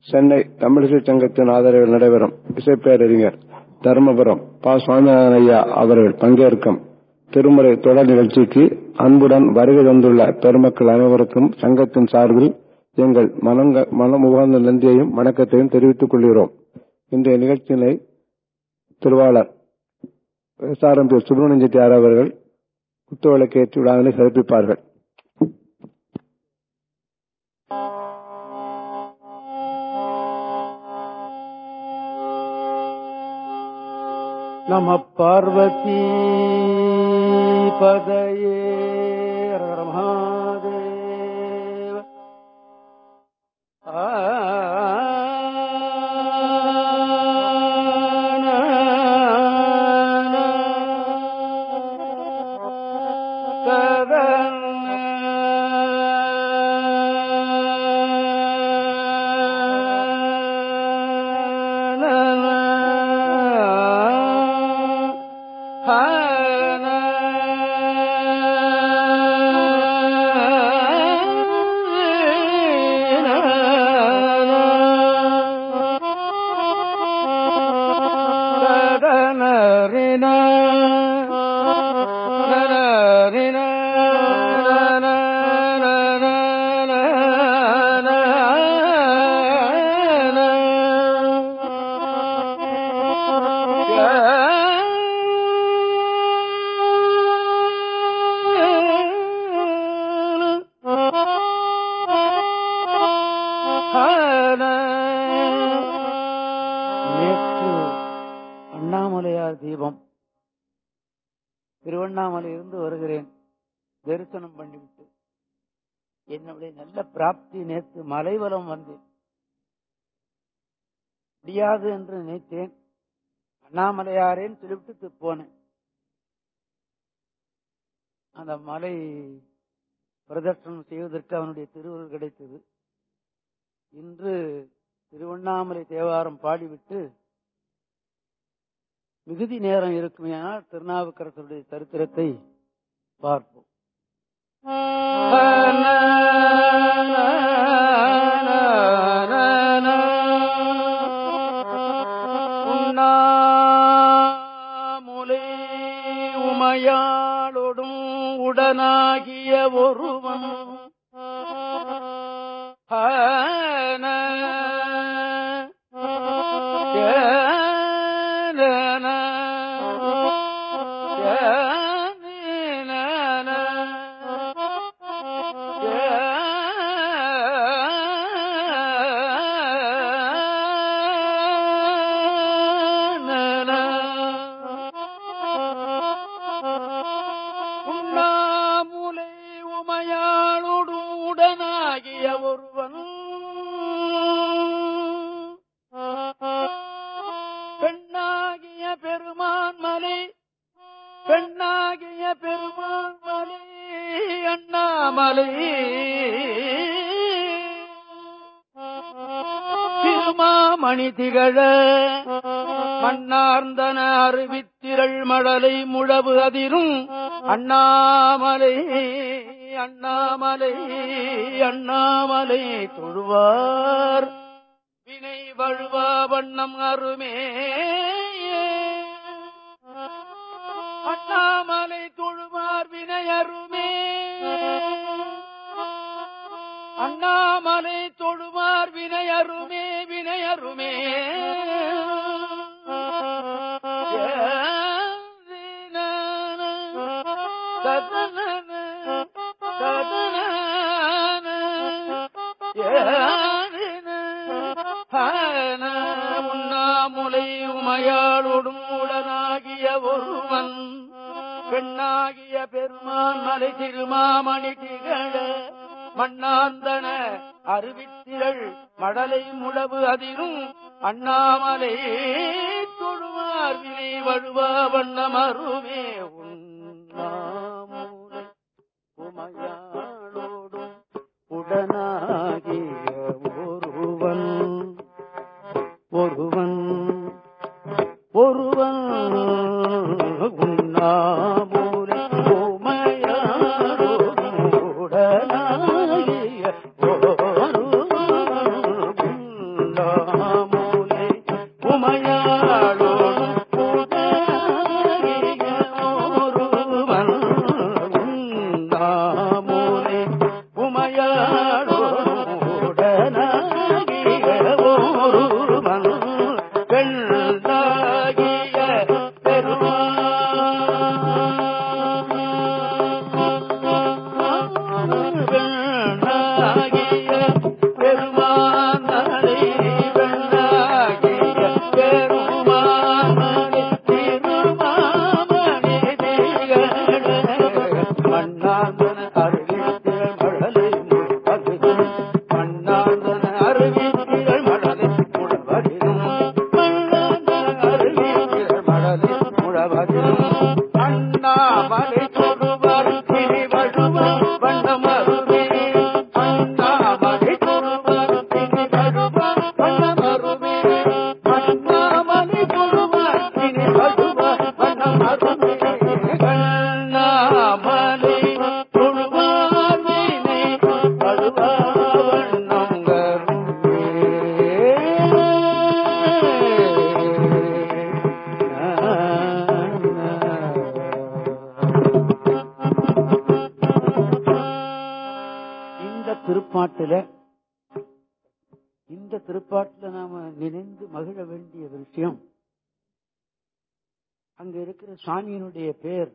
சென்னை தமிழிசை சங்கத்தின் ஆதரவில் நடைபெறும். இசைப்பேரறிஞர் தருமபுரம் ப. சுவாமிநாதன் ஐயா அவர்கள் பங்கேற்கும் திருமுறை தொடர் நிகழ்ச்சிக்கு அன்புடன் வருகை தந்துள்ள பெருமக்கள் அனைவருக்கும் சங்கத்தின் சார்பில் எங்கள் மனம் உகந்த நன்றியையும் வணக்கத்தையும் தெரிவித்துக் கொள்கிறோம். இன்றைய நிகழ்ச்சியினை திருவாளர் S. R. M. P. Subramania Chettiar அவர்கள் குத்துவிளக்கேற்றி விழாவினை சிறப்பிப்பார்கள். நம பார்வதி பதையே. மலைவலம் வந்தேன் முடியாது என்று நினைத்தேன். அண்ணாமலையாரேன்னு சொல்லிவிட்டு போனேன். அந்த மலை பிரதர்ஷனம் செய்வதற்கு அவனுடைய திருவுருள் கிடைத்தது. இன்று திருவண்ணாமலை தேவாரம் பாடிவிட்டு மிகுதி நேரம் இருக்குமேனால் திருநாவுக்கரசருடைய சரித்திரத்தை பார்ப்போம். உடனாகிய ஒருவன் one, one, one. இருக்கிற சுவாமியினுடைய பேர்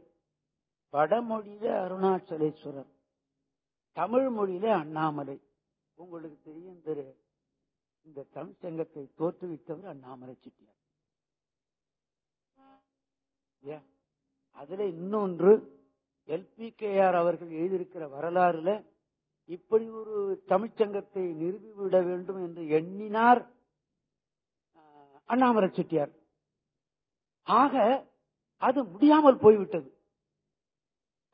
வடமொழியில அருணாச்சலேஸ்வரர் தமிழ் மொழியில அண்ணாமலை. உங்களுக்கு தெரியும் இந்த இந்த தமிழ் சங்கத்தை தோற்றுவித்தவர் அண்ணாமலை செட்டியார். அதுல இன்னொன்று எல்பிகேஆர் அவர்கள் எழுதியிருக்கிற வரலாறுல இப்படி ஒரு தமிழ்ச்சங்கத்தை நிறுவிவிட வேண்டும் என்று எண்ணினார் அண்ணாமலை செட்டியார். ஆக அது முடியாமல் போய்விட்டது.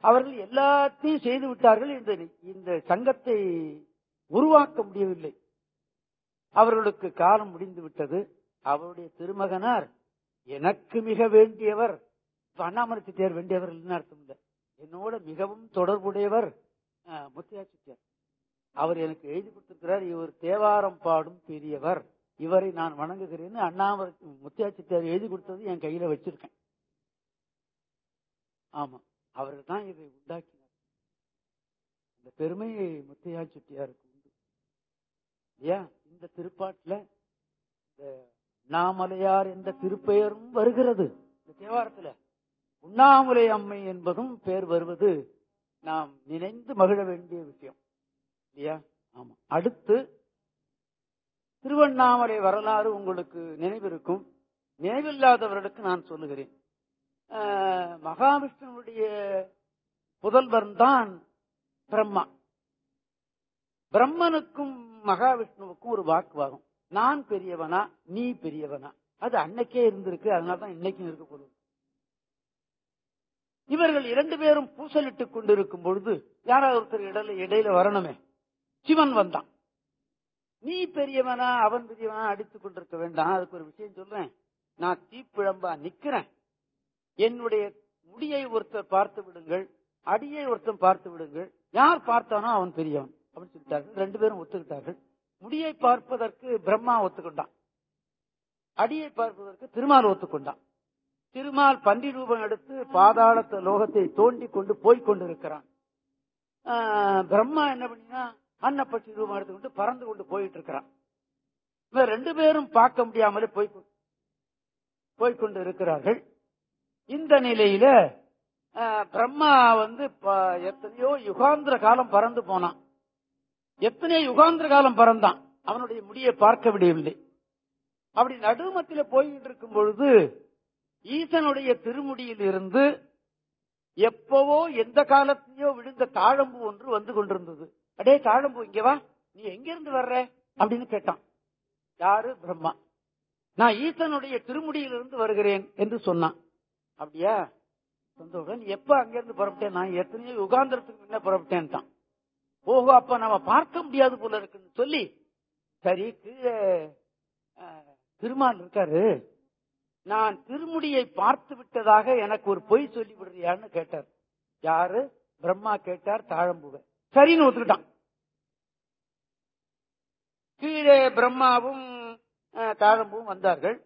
அவர்கள் எல்லாத்தையும் செய்து விட்டார்கள் இந்த இந்த சங்கத்தை உருவாக்க முடியவில்லை. அவர்களுக்கு காலம் முடிந்து விட்டது. அவருடைய திருமகனார் எனக்கு மிக வேண்டியவர். இப்ப அண்ணாமலை செட்டியார் வேண்டியவர் அர்த்தம் இல்லை. என்னோட மிகவும் தொடர்புடையவர் ஆஹ், முத்தையா அவர் எனக்கு எழுதி கொடுத்திருக்கிறார் இவர் தேவாரம் பாடும் பெரியவர். இவரை நான் வணங்குகிறேன்னு அண்ணாமலை முத்தையா செட்டியார் எழுதி கொடுத்தது என் கையில வச்சிருக்கேன். ஆமா. அவர்கள் தான் இதை உண்டாக்கினார். இந்த பெருமையை முத்தையா செட்டியாருக்கு உண்டு. இல்லையா? இந்த திருப்பாட்டுல இந்த நாமலையார் என்ற திருப்பெயரும் வருகிறது. இந்த தேவாரத்துல உண்ணாமலை அம்மை என்பதும் பெயர் வருவது நாம் நினைந்து மகிழ வேண்டிய விஷயம். இல்லையா? ஆமா. அடுத்து திருவண்ணாமலை வரலாறு உங்களுக்கு நினைவிருக்கும். நினைவில்லாதவர்களுக்கு நான் சொல்லுகிறேன். மகாவிஷ்ணுனுடைய மகாவிஷ்ணுவுடைய புதல்வன் தான் பிரம்மா. பிரம்மனுக்கும் மகாவிஷ்ணுவுக்கும் ஒரு வாக்குவாதம். நான் பெரியவனா நீ பெரியவனா. அது அன்னைக்கே இருந்திருக்கு அதனாலதான் இன்னைக்கும் இருக்க இவர்கள் இரண்டு பேரும் பூசலிட்டுக் கொண்டிருக்கும் பொழுது யாராவது ஒருத்தர் இடையில இடையில வரணுமே. சிவன் வந்தான். நீ பெரியவனா அவன் பெரியவனா அடித்துக் கொண்டிருக்க வேண்டாம். அதுக்கு ஒரு விஷயம் சொல்றேன். நான் தீப்பிழம்பா நிக்கிறேன். என்னுடைய முடியை ஒருத்தர் பார்த்து விடுங்கள் அடியை ஒருத்தன் பார்த்து விடுங்கள். யார் பார்த்தானோ அவன் பெரியவன் அப்படின்னு சொல்லிட்டார்கள். ரெண்டு பேரும் ஒத்துக்கிட்டார்கள். முடியை பார்ப்பதற்கு பிரம்மா ஒத்துக்கொண்டான். அடியை பார்ப்பதற்கு திருமால் ஒத்துக்கொண்டான். திருமால் பன்றி ரூபம் எடுத்து பாதாளத்த லோகத்தை தோண்டி கொண்டு போய் கொண்டிருக்கிறான். பிரம்மா என்ன பண்ணினா அன்னப்பட்டி ரூபம் எடுத்துக்கொண்டு பறந்து கொண்டு போயிட்டு இருக்கிறான். இவன் ரெண்டு பேரும் பார்க்க முடியாமலே போய் போய்கொண்டு இருக்கிறார்கள். இந்த நிலையில பிரம்மா வந்து ப- எத்தனையோ யுகாந்திர காலம் பறந்து போனான். எத்தனையோ யுகாந்திர காலம் பறந்தான். அவனுடைய முடியை பார்க்க விடவில்லை. அப்படி நடுமத்தில் போயிட்டு இருக்கும் பொழுது ஈசனுடைய திருமுடியில் இருந்து எப்பவோ எந்த காலத்திலேயோ விழுந்த தாழம்பு ஒன்று வந்து கொண்டிருந்தது. அடே தாழம்பு இங்கவா நீ எங்கிருந்து வர்ற? அப்படின்னு கேட்டான். யாரு? பிரம்மா. நான் ஈசனுடைய திருமுடியிலிருந்து வருகிறேன் என்று சொன்னான். அப்படியா? சந்தோஷம். எப்ப அங்கிருந்து புறப்பட்டேன்? நான் எத்தனையோ யுகாந்திரத்துக்கு முன்ன புறப்பட்டேன்ட்டான். ஓஹோ அப்ப நம்ம பார்க்க முடியாது போல இருக்குன்னு சொல்லி சரி கீழே திருமான் இருக்காரு. நான் திருமுடியை பார்த்து விட்டதாக எனக்கு ஒரு பொய் சொல்லி விடுறியான்னு கேட்டார். யாரு? பிரம்மா கேட்டார் தாழம்புவ சரின்னு ஒத்துக்கிட்டான். கீழே பிரம்மாவும் தாழம்பும் வந்தார்கள்.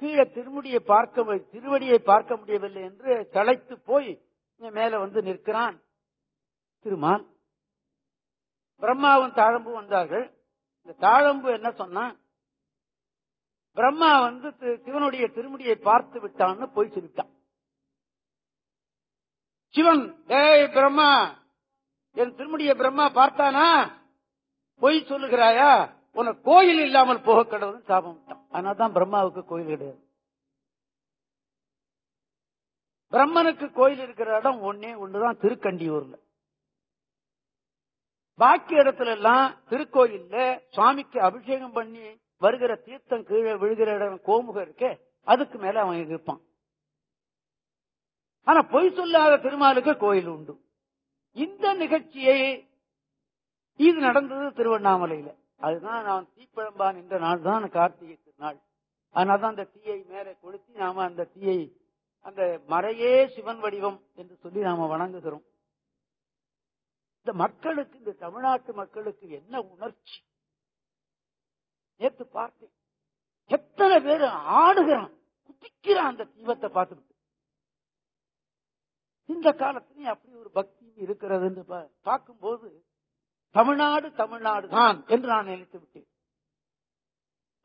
கீழே திருமுடியை பார்க்க திருவடியை பார்க்க முடியவில்லை என்று தலைத்து போய் மேல வந்து நிற்கிறான். திருமால் பிரம்மாவும் தாழம்பும் வந்தார்கள். இந்த தாழம்பு என்ன சொன்னான் பிரம்மா வந்து சிவனுடைய திருமுடியை பார்த்து விட்டான்னு போய் சொல்லிட்டான். சிவன் ஏய் பிரம்மா என் திருமுடியை பிரம்மா பார்த்தானா? பொய் சொல்லுகிறாயா? உனக்கு கோயில் இல்லாமல் போக கடவுள்னு சாபம் விட்டான். ஆனாதான் பிரம்மாவுக்கு கோயில் கிடையாது. பிரம்மனுக்கு கோயில் இருக்கிற இடம் ஒன்னே ஒண்ணுதான் திருக்கண்டியூர்ல. பாக்கி இடத்துல எல்லாம் திருக்கோயில்ல சுவாமிக்கு அபிஷேகம் பண்ணி வருகிற தீர்த்தம் கீழே விழுகிற இடம் கோமுகம் இருக்கே அதுக்கு மேல அவன் இருப்பான். ஆனா பொய் சொல்லாத திருமாலுக்கு கோயில் உண்டு. இந்த நிகழ்ச்சியை இது நடந்தது திருவண்ணாமலையில. அதுதான் நான் தீப்பழம்பான் நின்ற நாள் தான் கார்த்திகை திருநாள். அதனால்தான் அந்த தீயை மேலே கொளுத்தி நாம அந்த தீயை அந்த மறையே சிவன் வடிவம் என்று சொல்லி நாம வணங்குகிறோம். இந்த மக்களுக்கு இந்த தமிழ்நாட்டு மக்களுக்கு என்ன உணர்ச்சி? நேத்து பார்த்தேன். எத்தனை பேர் ஆடுகிறான் குதிக்கிறான் அந்த தீபத்தை பார்த்துட்டு இந்த காலத்திலேயே அப்படி ஒரு பக்தி இருக்கிறதுன்னு பா- பார்க்கும்போது தமிழ்நாடு தமிழ்நாடு தான் என்று நான் நினைத்து விட்டேன்.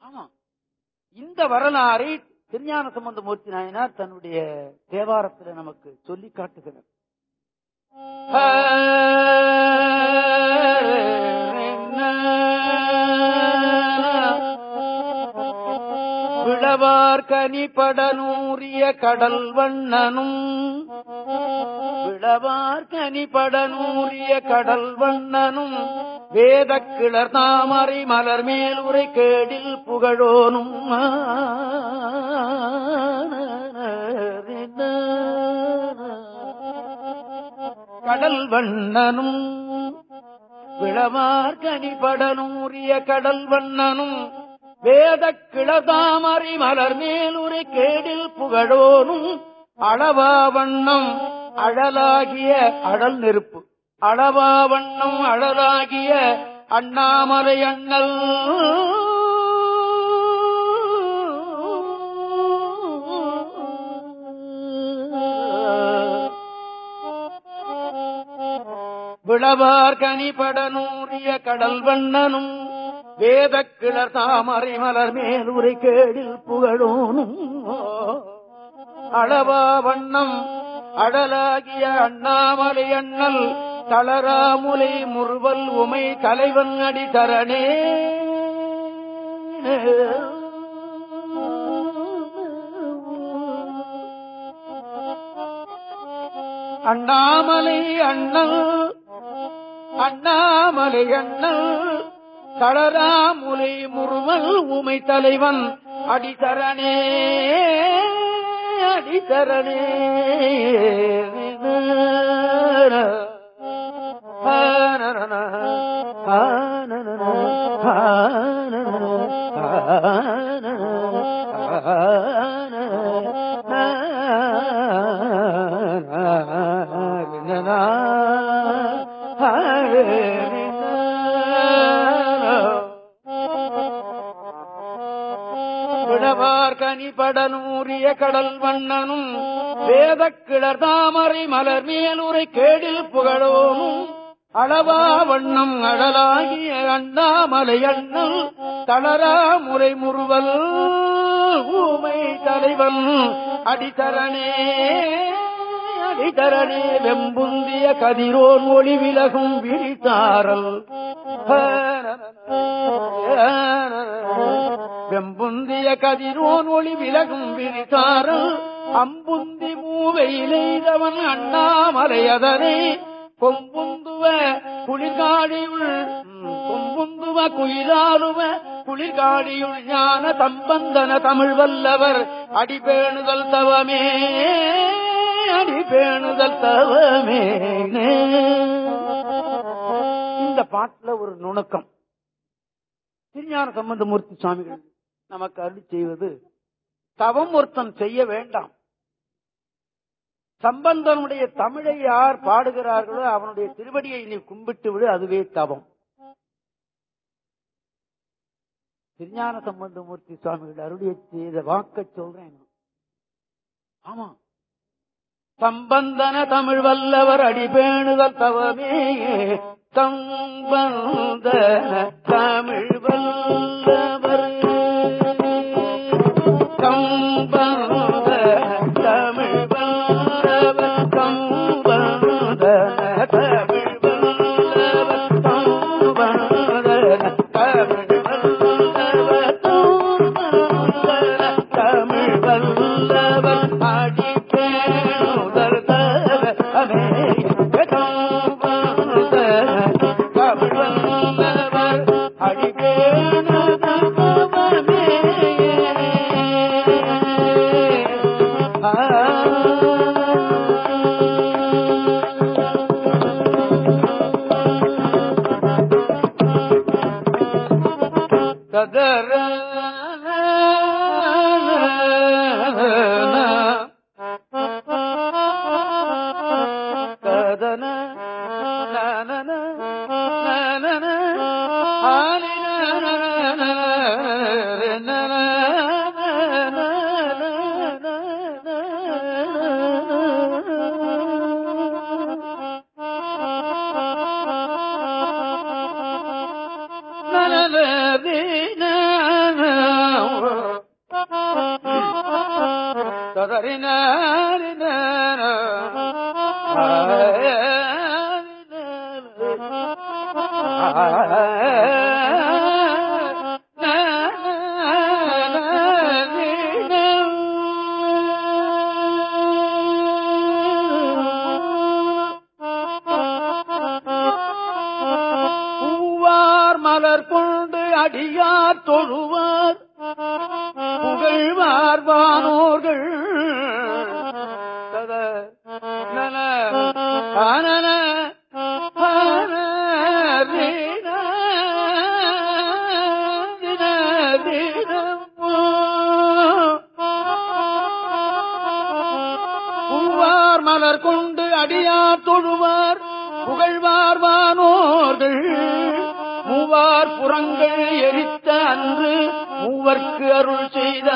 ஆமா. இந்த வரலாறை திருஞான சம்பந்தமூர்த்தி நாயனார் தன்னுடைய தேவாரத்தில் நமக்கு சொல்லி காட்டுகிறார். விளவார் கனிபடனூரிய கடல் வண்ணனும். விளவார் கனிபடனூரிய கடல் வண்ணனும். வேத கிளர் தாமரை மலர் மேல் உரை கேடில் புகழோனும். கடல் வண்ணனும். விளவார் கனிபடனூரிய கடல் வண்ணனும். வேத கிளதாமரை மலர் மேலுரை கேடில் புகழோனும் அளவா வண்ணம் அழலாகிய அழல் நெருப்பு. அளவா வண்ணம் அழலாகிய அண்ணாமலை அண்ணல். விளவார் கனிபட நூறிய கடல் வண்ணனும் வேத கிளர் தாமரை மலர் மேலுரை கேடில் புகழோனும் அளவா வண்ணம் அடலாகிய அண்ணாமலை அண்ணல் தளராமுலை முறுவல் உமை தலைவன் அடி தரணே. அண்ணாமலை அண்ணல் அண்ணாமலை அண்ணல் தளராமுலை முருவல் உமை தலைவன். அடிதரணே அடிதரணே விடவார் கனிபடனூரிய கடல் வண்ணனும் வேத கிளர் தாமரை மலர் மேலுரை கேடில் புகழோனும் அளவா வண்ணம் அழலாகிய அண்ணாமலை அண்ணல் தளரா முறை முறுவல் ஊமை தலைவன் அடித்தரணே அடித்தரணே வெம்புந்திய கதிரோன் ஒளி விலகும் விழித்தாரல். வெம்புந்திய கதிரோன் ஒளி விலகும் விழித்தாரல் அம்புந்தி மூவையிலெய்தவன் அண்ணாமலையதனை கொம்புந்துவ குளிர்காடியுள் கொம்புந்துவ குயிலாலுவ குளிர்காடியுள் ஞான தம்பந்தன தமிழ் வல்லவர் அடிபேணுதல் தவமே அடிபேணுதல் தவமே. இந்த பாட்டுல ஒரு நுணுக்கம். திருஞான சம்பந்தமூர்த்தி சுவாமிகள் நமக்கு அருள் செய்வது தவம் ஒருத்தன் செய்ய வேண்டாம். சம்பந்தனுடைய தமிழை யார் பாடுகிறார்களோ அவனுடைய திருவடியை நீ கும்பிட்டு விடு அதுவே தவம். திருஞான சம்பந்தமூர்த்தி சுவாமிகள் அருளிய செய்த வாக்க சொல்றேன். ஆமா. சம்பந்தன தமிழ் வல்லவர் அடிபேணுதல் தவமே. சம்பந்த தமிழ் வல்லவர் மலர் கொண்டு அடியார் தொழுவார். புகழ்வார்வானோர்கள் ஆனன பூவார் மலர் கொண்டு அடியார் தொழுவார். புகழ்வார்வானோர்கள் மூவார் புறங்கள் எரித்த அன்று மூவர்க்கு அருள் செய்த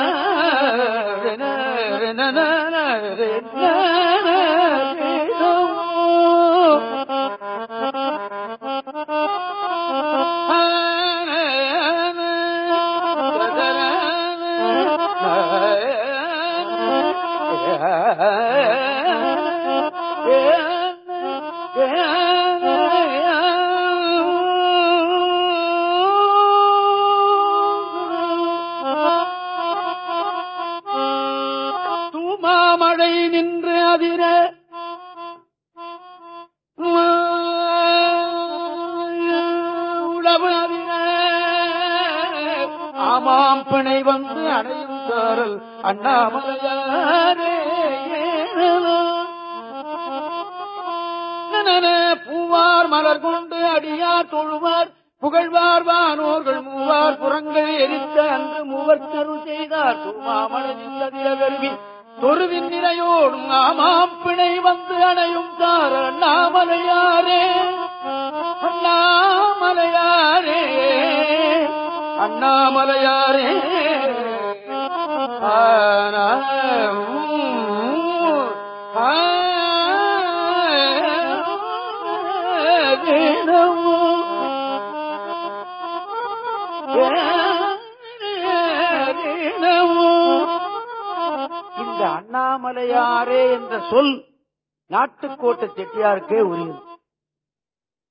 நாட்டுக்கோட்டை செட்டியாருக்கே உரியது.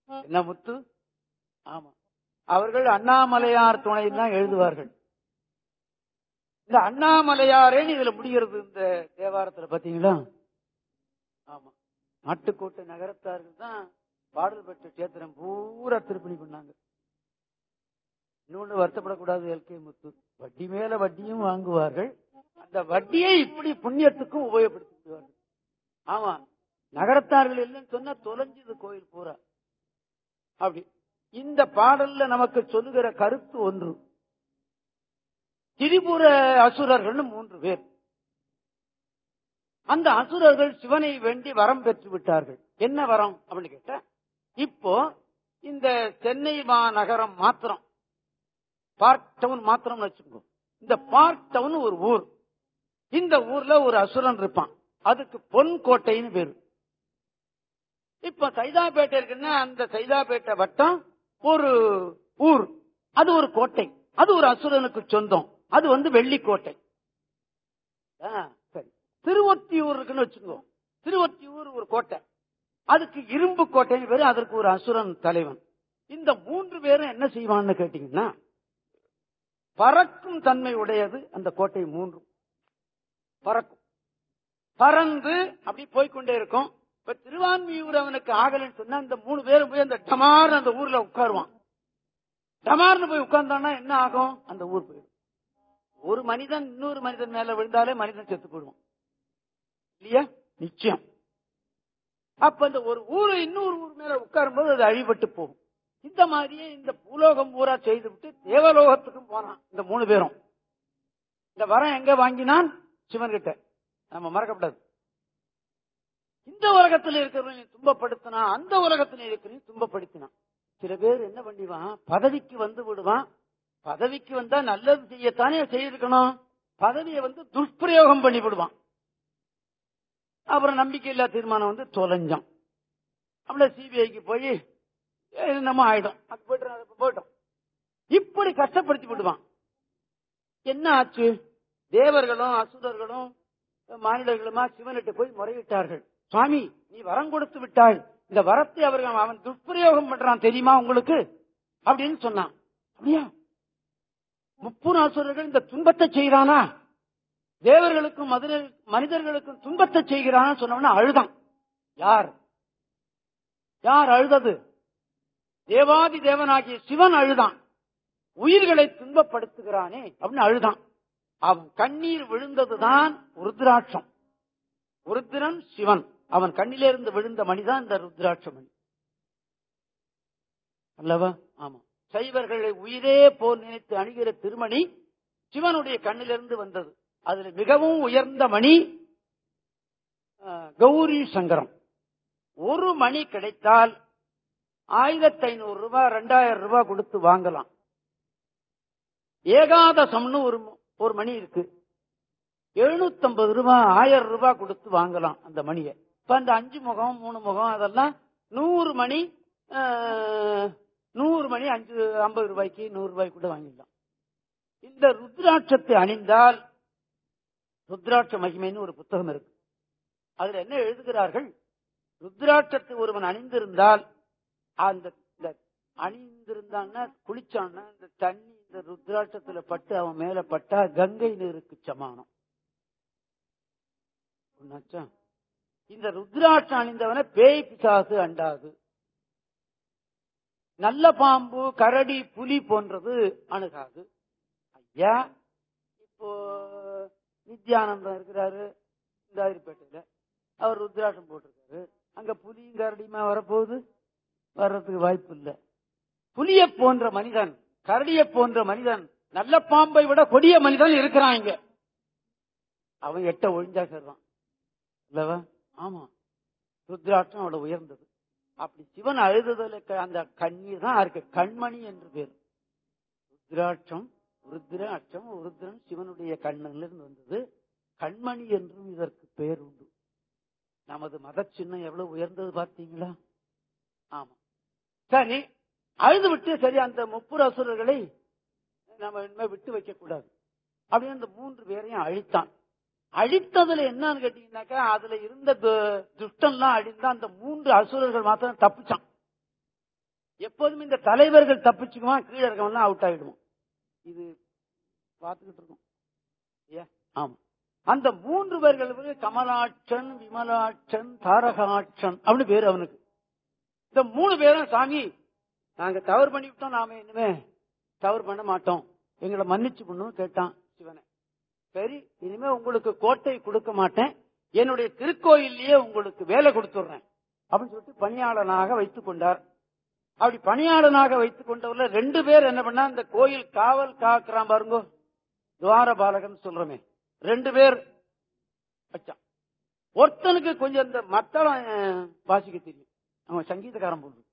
என்ன முத்து? ஆமா. அவர்கள் அண்ணாமலையார் துணை தான் எழுதுவார்கள். இந்த அண்ணாமலையாரேன்னு இதுல முடிகிறது இந்த தேவாரத்துல பாத்தீங்களா? ஆமா. நாட்டுக்கோட்டை நகரத்தார்கள் தான் பாடல் பெற்ற கேத்திரம் பூரா திருப்பணி பண்ணாங்க. இன்னொன்னு வருத்தப்படக்கூடாது எல்கே முத்து. வட்டி மேல வட்டியும் வாங்குவார்கள். அந்த வட்டியை இப்படி புண்ணியத்துக்கும் உபயோகப்படுத்திக்குவார்கள். ஆமா. நகரத்தார்கள் இல்லைன்னு சொன்னா தொலைஞ்சது கோயில் பூரா. அப்படி. இந்த பாடல்ல நமக்கு சொல்லுகிற கருத்து ஒன்று. திரிபுர அசுரர்கள் மூன்று பேர். அந்த அசுரர்கள் சிவனை வேண்டி வரம் பெற்று விட்டார்கள். என்ன வரம் அப்படின்னு கேட்ட இப்போ இந்த சென்னை மாநகரம் மாத்திரம் பார்க் டவுன் மாத்திரம் வச்சுக்கோ இந்த பார்க் டவுன் ஒரு ஊர். இந்த ஊர்ல ஒரு அசுரன் இருப்பான். அதுக்கு பொன் கோட்டைன்னு பேரு. இப்ப சைதாப்பேட்டை இருக்குன்னா அந்த சைதாப்பேட்டை வட்டம் ஒரு ஊர். அது ஒரு கோட்டை. அது ஒரு அசுரனுக்கு சொந்தம். அது வந்து வெள்ளிக்கோட்டை. ஆ, சரி. திருவொத்தியூர் இருக்குன்னு வச்சுக்கோ திருவொத்தியூர் ஒரு கோட்டை. அதுக்கு இரும்பு கோட்டைன்னு பேரு அதற்கு ஒரு அசுரன் தலைவன். இந்த மூன்று பேரும் என்ன செய்வான்னு கேட்டீங்கன்னா பறக்கும் தன்மை உடையது அந்த கோட்டை மூன்று பறக்கும். பறந்து அப்படி போய்க்கொண்டே இருக்கும். இப்ப திருவான்மியூர் அவனுக்கு ஆகலன்னு சொன்னா இந்த மூணு பேரும் போய் அந்த டமார் அந்த ஊர்ல உட்காருவான். டமார்னு போய் உட்கார்ந்தான்னா என்ன ஆகும்? அந்த ஊர் போயிடும். ஒரு மனிதன் இன்னொரு மனிதன் மேல விழுந்தாலே மனிதன் செத்து போயிடுவான். இல்லையா? நிச்சயம். அப்ப இந்த ஒரு ஊரு இன்னொரு ஊர் மேல உட்காரும் போது அது அழிபட்டு போகும். இந்த மாதிரியே இந்த பூலோகம் பூரா செய்து விட்டு தேவலோகத்துக்கும் போனான் இந்த மூணு பேரும். இந்த வரம் எங்க வாங்கினான்? சிவன் கிட்ட நம்ம மறக்கப்படாது இந்த உலகத்தில் நீ துன்பப்படுத்தினா அந்த உலகத்தில் இருக்கிறவனையும் துன்பப்படுத்தினான். சில பேர் என்ன பண்ணிவான் பதவிக்கு வந்து விடுவான். பதவிக்கு வந்தா நல்லது செய்யத்தானே செய்திருக்கணும். பதவியை வந்து துஷ்பிரயோகம் பண்ணி விடுவான். அப்புறம் நம்பிக்கை இல்லா தீர்மானம் வந்து தொலைஞ்சான். அப்படியே சிபிஐக்கு போய் நம்ம ஆயிடும். அது போயிட்டு போயிட்டோம். இப்படி கஷ்டப்படுத்தி விடுவான். என்ன ஆச்சு? தேவர்களும் அசுதர்களும் மானிடர்களுமா சிவனிட்டு போய் முறையிட்டார்கள். சுவாமி நீ வரம் கொடுத்து விட்டாய். இந்த வரத்தை அவர்கள் அவன் துஷ்பிரயோகம் பண்றான் தெரியுமா உங்களுக்கு? அப்படின்னு சொன்னான். அப்படியா? முப்புராசுரர்கள் இந்த துன்பத்தை செய்யறானா தேவர்களுக்கும் மனிதர்களுக்கும் துன்பத்தை செய்கிறான்னு சொன்னவன அழுதான். யார்? யார் அழுதது? தேவாதி தேவனாகிய சிவன் அழுதான். உயிர்களை துன்பப்படுத்துகிறானே அப்படின்னு அழுதான். அவன் கண்ணீர் விழுந்ததுதான் ருத்ராட்சம். ருத்ரன் சிவன். அவன் கண்ணிலிருந்து விழுந்த மணிதான் இந்த ருத்ராட்ச மணி அல்லவா? ஆமா சைவர்களை உயிரே போல் நினைத்து அணுகிற திருமணி சிவனுடைய கண்ணிலிருந்து வந்தது. அதுல மிகவும் உயர்ந்த மணி அஹ், கௌரி சங்கரம். ஒரு மணி கிடைத்தால் ஆயிரத்தி ஐநூறு ரூபாய் ரெண்டாயிரம் ரூபாய் கொடுத்து வாங்கலாம். ஏகாதசம்னு ஒரு ஒரு மணி இருக்கு. எழுநூத்தி ஐம்பது ரூபாய் ஆயிரம் ரூபாய் கொடுத்து வாங்கலாம் அந்த மணியை. இப்ப அந்த அஞ்சு முகம் மூணு முகம் அதெல்லாம் நூறு மணி நூறு மணி அஞ்சு ஐம்பது ரூபாய்க்கு நூறு ரூபாய்க்கு கூட வாங்கிடலாம். இந்த ருத்ராட்சத்தை அணிந்தால் ருத்ராட்ச மகிமைன்னு ஒரு புத்தகம் இருக்கு. அதுல என்ன எழுதுகிறார்கள்? ருத்ராட்சத்தை ஒருவன் அணிந்திருந்தால் அந்த இந்த அணிந்திருந்தான்னா குளிச்சான்னா இந்த தண்ணி இந்த ருத்ராட்சத்துல பட்டு அவன் மேல பட்டா கங்கை நீருக்கு சமானம். என்னாச்சா? இந்த ருத்ராட்சம் அணிந்தவனை பேய் பிசாசு அண்டாது. நல்ல பாம்பு கரடி புலி போன்றது அணுகாது. ஐயா இப்போ நித்யானந்தம் இருக்கிறாரு இந்தாதிரிப்பேட்டையில. அவர் ருத்ராட்சம் போட்டிருக்காரு. அங்க புலியும் கரடியுமா வரப்போகுது? வர்றதுக்கு வாய்ப்பு இல்லை. புலிய போன்ற மனிதன் கரடிய போன்ற மனிதன் நல்ல பாம்பை விட கொடிய மனிதன் இருக்கிறான் இங்க. அவன் எட்ட ஒழிஞ்சா சேர்றான் இல்லவா? ஆமா. ருத்ராட்சம் அவ்வளவு உயர்ந்தது. அப்படி சிவன் அழுதுதலுக்கு அந்த கண்ணீர் தான் இருக்கு. கண்மணி என்று பேர். ருத்ராட்சம் ருத்ராட்சம் ருத்ரன் சிவனுடைய கண்ணிலிருந்து வந்தது. கண்மணி என்றும் இதற்கு பெயர் உண்டு. நமது மத சின்னம் எவ்வளவு உயர்ந்தது பார்த்தீங்களா? ஆமா. சரி அழுது விட்டு சரி அந்த முப்புர அசுரர்களை நம்ம இனிமே விட்டு வைக்க கூடாது. அப்படின்னு அந்த மூன்று பேரையும் அழித்தான். அழித்ததுல என்னன்னு கேட்டீங்கன்னாக்கா அதுல இருந்த து- துஷ்டன்லாம் அழிந்தா அந்த மூன்று அசுரர்கள் மாத்திரம் தப்பிச்சான். எப்போதும் இந்த தலைவர்கள் தப்பிச்சுக்குவான் கீழே இருக்கவன் அவுட் ஆயிடுவான். இது பார்த்துக்கிட்டு இருக்கோம். ஏ? ஆமா. அந்த மூன்று பேர்கள் கமலாட்சன் விமலாட்சன் தாரகாட்சன் அப்படின்னு பேரு அவனுக்கு. இந்த மூணு பேரும் சாமி நாங்க தவறு பண்ணிவிட்டோம் நாம இனிமே தவறு பண்ண மாட்டோம். எங்களை மன்னிச்சு பண்ணும் கேட்டான் சிவனை. சரி இனிமே உங்களுக்கு கோட்டை கொடுக்க மாட்டேன். என்னுடைய திருக்கோயிலேயே உங்களுக்கு வேலை கொடுத்துடுறேன். அப்படின்னு சொல்லிட்டு பணியாளனாக வைத்துக் கொண்டார். அப்படி பணியாளனாக வைத்துக் கொண்டவர்ல ரெண்டு பேர் என்ன பண்ணா இந்த கோயில் காவல் காக்கிறான் பாருங்க. துவார பாலகன் சொல்றமே. ரெண்டு பேர். வச்சான் ஒருத்தனுக்கு கொஞ்சம் இந்த மத்தளம் வாசிக்க தெரியும். அவன் சங்கீதக்காரன் போது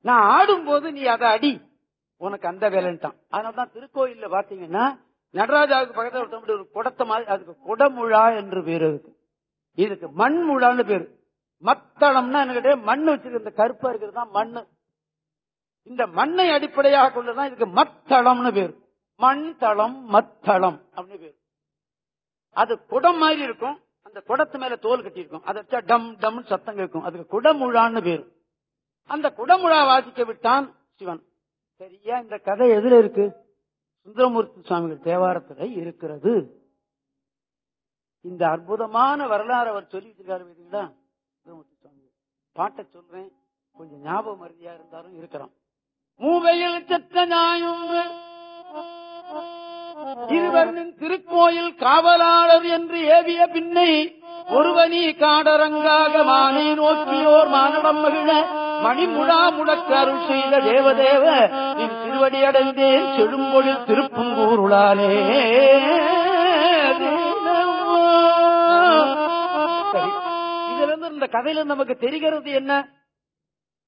நான் ஆடும்போது நீ அதை அடி. உனக்கு அந்த வேலைன்ட்டான். அதனாலதான் திருக்கோயில்ல பாத்தீங்கன்னா நடராஜாவுக்கு பக்கத்துல ஒருத்தவங்க ஒரு குடத்தை மாதிரி அதுக்கு குடமுழா என்று பேர் அதுக்கு. இதுக்கு மண் முழான்னு பேரு. மத்தளம்னா என்ன மண் வச்சிருக்க இந்த கருப்பா இருக்கிறது தான் மண் இந்த மண்ணை அடிப்படையாக கொண்டுதான் இதுக்கு மத்தளம்னு பேர். மண் தளம் மத்தளம் அப்படின்னு பேரு. அது குடம் மாதிரி இருக்கும். அந்த குடத்து மேல தோல் கட்டி இருக்கும் அதை வச்சா டம் டம் சத்தம் கேட்கும். அதுக்கு குடமுழான்னு பேர். அந்த குடமுழா வாசிக்க விட்டான் சிவன். சரியா இந்த கதை எதுல இருக்கு? சுந்தரமூர்த்தி சுவாமிகள் தேவாரத்துல இருக்கிறது. இந்த அற்புதமான வரலாறு அவர் சொல்லிட்டு வச்சிருக்காரு பார்த்தீங்களா சுந்தரமூர்த்தி சுவாமிகள். பாட்டை சொல்றேன். கொஞ்சம் ஞாபகம் மருதியா இருந்தாலும் இருக்கிறோம் மூவையில் செத்த நாயும் இருவரின் திருக்கோயில் காவலாளர் என்று ஏவிய பின்னை ஒருவனி காடரங்காக மானை நோக்கியோர் மானடம் மகிழ மணிமுழா முடக்க அருள் செய்த தேவதேவ திருவடி அடைந்தேன். செழும்பொழில் திருப்பங்கூருளானே சரி இதுல இருந்து இந்த கதையில நமக்கு தெரிகிறது என்ன?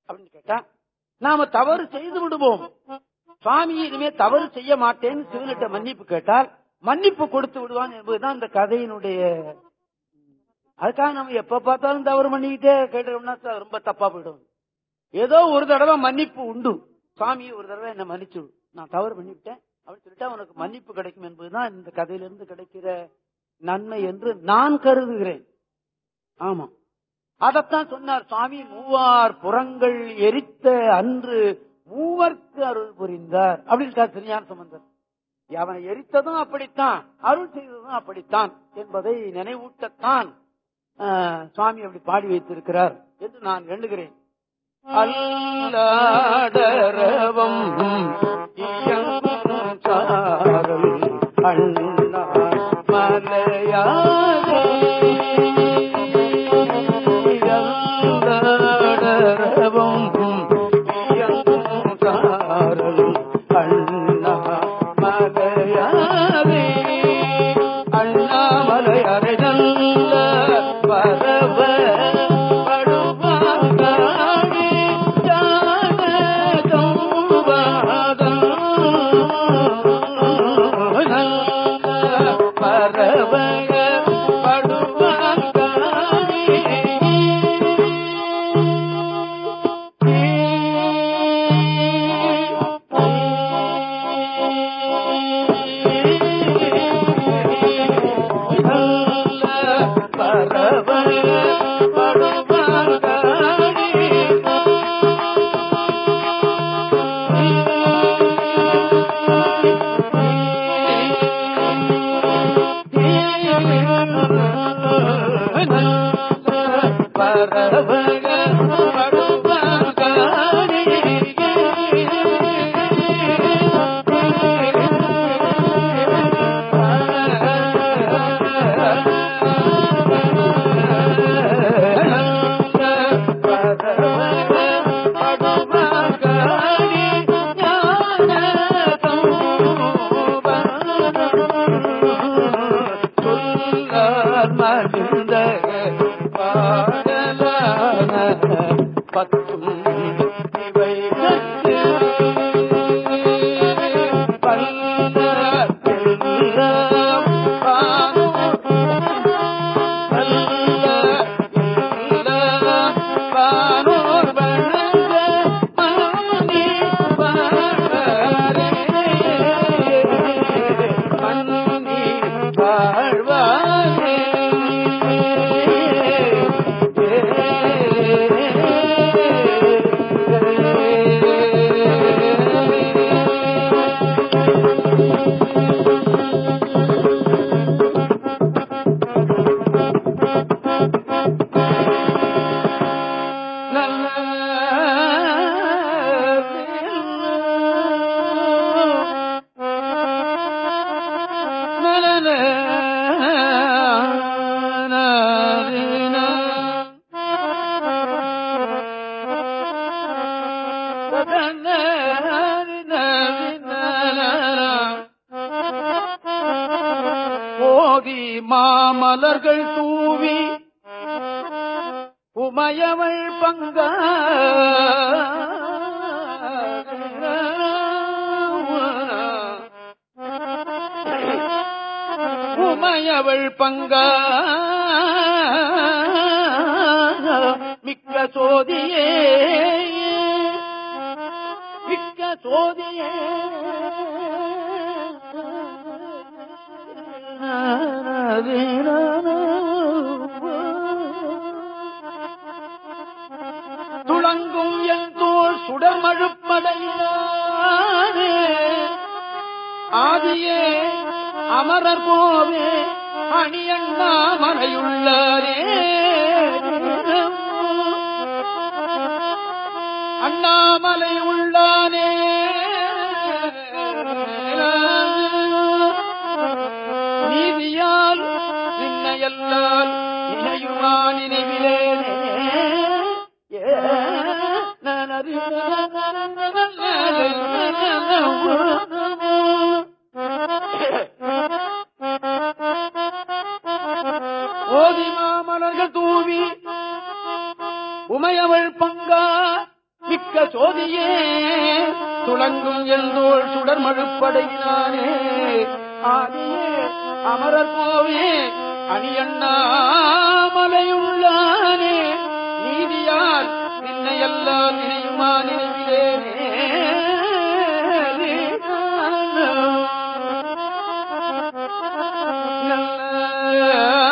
அப்படின்னு கேட்டா நாம தவறு செய்து விடுவோம். சுவாமி இனிமே தவறு செய்ய மாட்டேன்னு சிவனிட்ட மன்னிப்பு கேட்டால் மன்னிப்பு கொடுத்து விடுவான் என்பதுதான் இந்த கதையினுடைய அதுக்காக நம்ம எப்ப பார்த்தாலும் தவறு பண்ணிக்கிட்டே கேட்டோம்னா ரொம்ப தப்பா போயிடும். ஏதோ ஒரு தடவை மன்னிப்பு உண்டு. சுவாமி ஒரு தடவை என்ன மன்னிச்சு நான் தவறு பண்ணிவிட்டேன். அப்படின்னு சொல்லிட்டு உனக்கு மன்னிப்பு கிடைக்கும் என்பதுதான் இந்த கதையிலிருந்து கிடைக்கிற நன்மை என்று நான் கருதுகிறேன். ஆமா. அதத்தான் சொன்னார் சுவாமி. மூவார் புறங்கள் எரித்த அன்று மூவர்க்கு அருள் புரிந்தார். அப்படின்னு சரியான சம்பந்தர். அவனை எரித்ததும் அப்படித்தான் அருள் செய்ததும் அப்படித்தான் என்பதை நினைவூட்டத்தான் ஆஹ், சுவாமி அப்படி பாடி வைத்திருக்கிறார் என்று நான் எண்ணுகிறேன். அல்லாடரவம் இயங்கும் சாரல் அண்ணா மலையாரே ஓதி மாமலர்கள் தூவி உமையவள் பங்கா மிக்க சோதியே. துளங்கும் எந்தோள் சுடர் மழுப்படையினானே. ஆதியே அமரர் போவே அணியண்ணாமலையுள்ளானே நீதியால் நின்னையெல்லாம் நினையுமா நினைவிலேனே நல்ல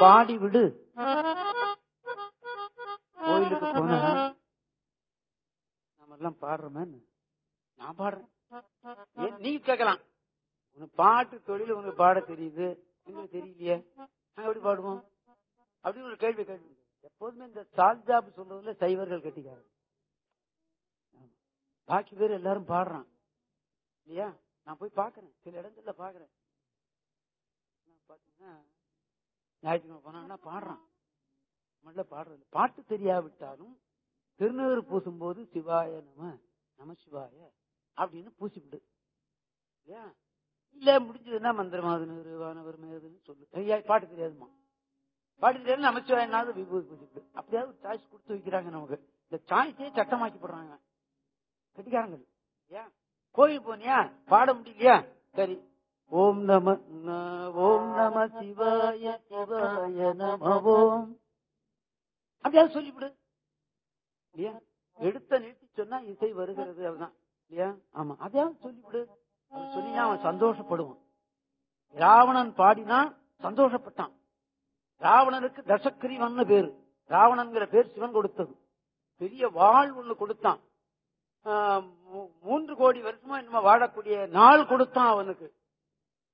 பாடி விடு கோயிலுக்கு போனா நம்ம எல்லாம் பாடுறோமே நான் பாடுறேன். நீ கேட்கலாம். உனக்கு பாட்டு தொழில் உனக்கு பாட தெரியுது. எங்களுக்கு தெரியலையே. நாங்க எப்படி பாடுவோம்? அப்படின்னு ஒரு கேள்வி கேள்வி எப்போதுமே இந்த சால்ஜாப் சொல்றதுல சைவர்கள் கட்டிக்காரு பாக்கி பேர் எல்லாரும் பாடுறான். இல்லையா? நான் போய் பாக்குறேன் சில இடங்கள்ல பாக்குறேன் பாத்தீங்கன்னா ஞாயிற்றுக்கிழமை போனான்னா பாடுறான். நம்மள பாடுறது பாட்டு தெரியாவிட்டாலும் திருநகர் பூசும்போது சிவாய நம நம சிவாய அப்படின்னு பூசிவிடு. இல்லையா? இல்ல முடிஞ்சதுன்னா மந்திரமாதுன்னு வானவர் மேதுன்னு சொல்லு. ஐயா பாட்டு தெரியாதுமா பாட்டு தெரியாது நமச்சிவாயனாவது விபூதி பூசிவிடு. அப்படியாவது சாய்ஸ் கொடுத்து வைக்கிறாங்க நமக்கு. இந்த சாய்ஸே சட்டமாக்கி போடுறாங்க. கட்டிக்காரங்கள் ஏன் கோயில் போனியா? பாட முடியலையா? சரி. ஓம் நம ஓம் நம சிவாய சிவாய நம ஓம் அப்படியாவது சொல்லிவிடு. இல்லையா? எடுத்த நிறுத்தி சொன்னா இசை வருகிறது அதுதான். இல்லையா? ஆமா. அதையாவது சொல்லிவிடு. அவன் சொல்லினா அவன் சந்தோஷப்படுவான். ராவணன் பாடினா சந்தோஷப்பட்டான். ராவணனுக்கு தசக்கிரீவன் பேரு. ராவணன்கிற பேர் சிவன் கொடுத்தது. பெரிய வாழ் ஒண்ணு கொடுத்தான். ஆஹ் மூன்று கோடி வருஷமா நம்ம வாழக்கூடிய நாள் கொடுத்தான் அவனுக்கு.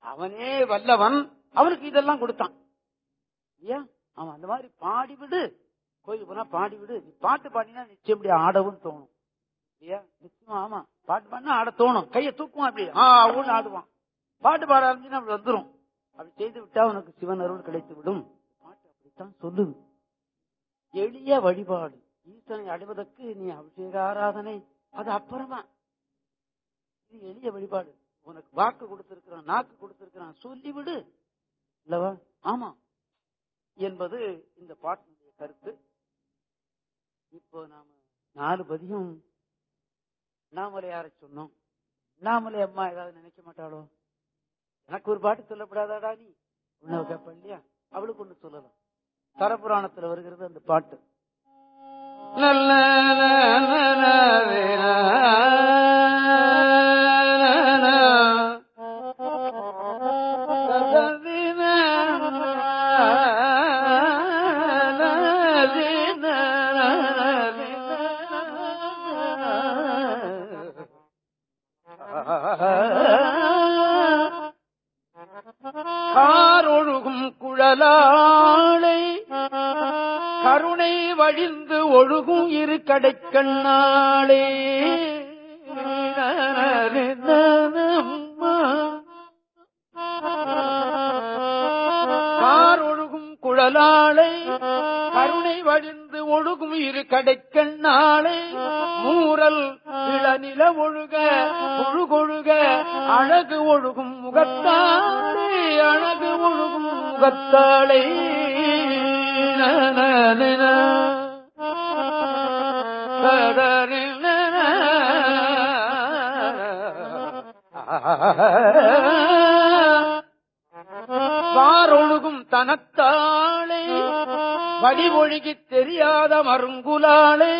அவனே வல்லவன். அவனுக்கு இதெல்லாம் கொடுத்தான். இல்லையா அவன் அந்த மாதிரி பாடிவிடு. கோயிலுக்கு போனா பாடிவிடு. நீ பாட்டு பாடினா நிச்சயம் இப்படி ஆடவும் தோணும். இல்லையா? நிச்சயமா ஆமா. பாட்டு பாடினா ஆட தோணும். கையை தூக்குவான் அப்படி. ஆ ஆடுவான். பாட்டு பாட ஆரம்பிச்சுன்னா அப்படி வந்துடும் அப்படி செய்து விட்டா உனக்கு சிவன் அருள் கிடைத்து விடும். பாட்டு அப்படித்தான் சொல்லுது. எளிய வழிபாடு. ஈசனை அடைவதற்கு நீ அபிஷேக ஆராதனை. அது அப்புறமா. இது எளிய வழிபாடு. உனக்கு வாக்கு கொடுத்திருக்கிறான் நாக்கு கொடுத்திருக்கிறான் சொல்லிவிடு இல்லவா ஆமா என்பது இந்த பாட்டினுடைய கருத்து இப்போ நாம நாலு பதியும் அண்ணாமலையார சொன்னோம் அண்ணாமலை அம்மா ஏதாவது நினைக்க மாட்டாளோ எனக்கு ஒரு பாட்டு சொல்லப்படாதாடா நீ உன்னை கேட்ப இல்லையா அவளுக்கு ஒண்ணு சொல்லலாம் தரபுராணத்துல வருகிறது அந்த பாட்டு நல்ல கருணை வழிந்து ஒழுகும் இரு கடைக்கண்ணாளே கார் ஒழுகும் குழலாளை கருணை வழிந்து ஒழுகும் இரு கடைக்கண்ணாளே மூரல் இளநில ஒழுக ஒழுகொழுக அழகு ஒழுகும் முகத்தாளே அழகு ஒழுகும் முகத்தாளே. வாரொழுகும் தனத்தாளே வடிவொழுகித் தெரியாத மருங்குலாளே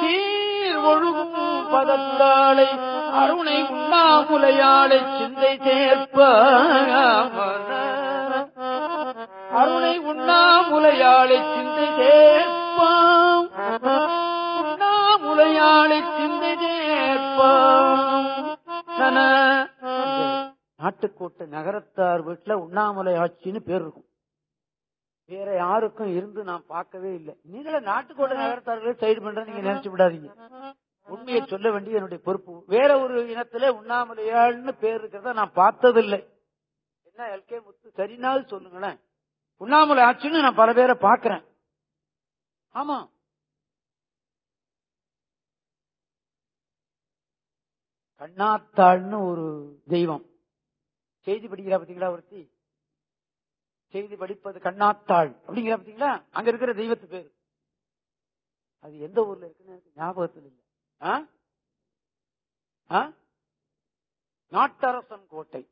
சீர் ஒழுகும் பதத்தாளை அருணை உண்ணாமுலையாளை சிந்தை சேர்ப்ப அருணை உண்ணாமுலையாளை சிந்தை சேர்ப்பாம் உண்ணாமுலையாளை சிந்தை சேர்ப்பாம் நாட்டுக்கோட்டை நகரத்தார் வீட்டுல உண்ணாமலை ஆட்சின்னு பேர் இருக்கும். வேற யாருக்கும் இருந்து நான் பார்க்கவே இல்லை. நீங்கள நாட்டுக்கோட்டை நகரத்தார்களே சைடு பண்ற நீங்க நினைச்சு விடாதீங்க. உண்மையை சொல்ல வேண்டிய என்னுடைய பொறுப்பு. வேற ஒரு இனத்துல உண்ணாமலையாள்னு பேர் இருக்கிறத நான் பார்த்ததில்லை. என்ன எல்கே முத்து சரினாலும் சொல்லுங்களேன். உண்ணாமலை ஆட்சின்னு நான் பல பேரை பார்க்கிறேன். ஆமா. கண்ணாத்தாள்னு ஒரு தெய்வம். செய்தி படிக்கிறா பாத்தீங்களா ஒருத்தி? செய்தி படிப்பது கண்ணாத்தாள். அப்படிங்கிற பாத்தீங்களா அங்க இருக்கிற தெய்வத்து பேரு. அது எந்த ஊர்ல இருக்குன்னு ஞாபகத்தில் இல்லை. ஆ? ஆ? நாட்டரசன் கோட்டை.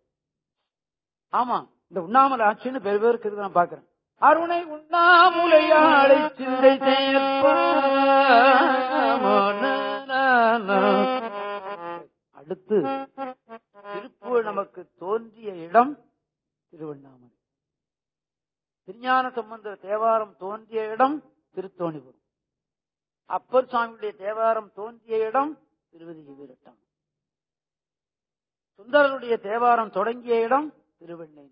ஆமா. இந்த உண்ணாமலை ஆட்சின்னு பெரு பேருக்கு இருக்கு நான் பாக்குறேன் அருணை உண்ணாமுலையாடை சிந்தை அடுத்து திருப்புகழ் நமக்கு தோன்றிய இடம் திருவண்ணாமலை. திருஞான சம்பந்தர் தேவாரம் தோன்றிய இடம் திருத்தோணிபுரம் அப்பர் சுவாமியுடைய தேவாரம் தோன்றிய இடம் திருவதிகை வீரட்டம் சுந்தரருடைய தேவாரம் தொடங்கிய இடம் திருவெண்ணை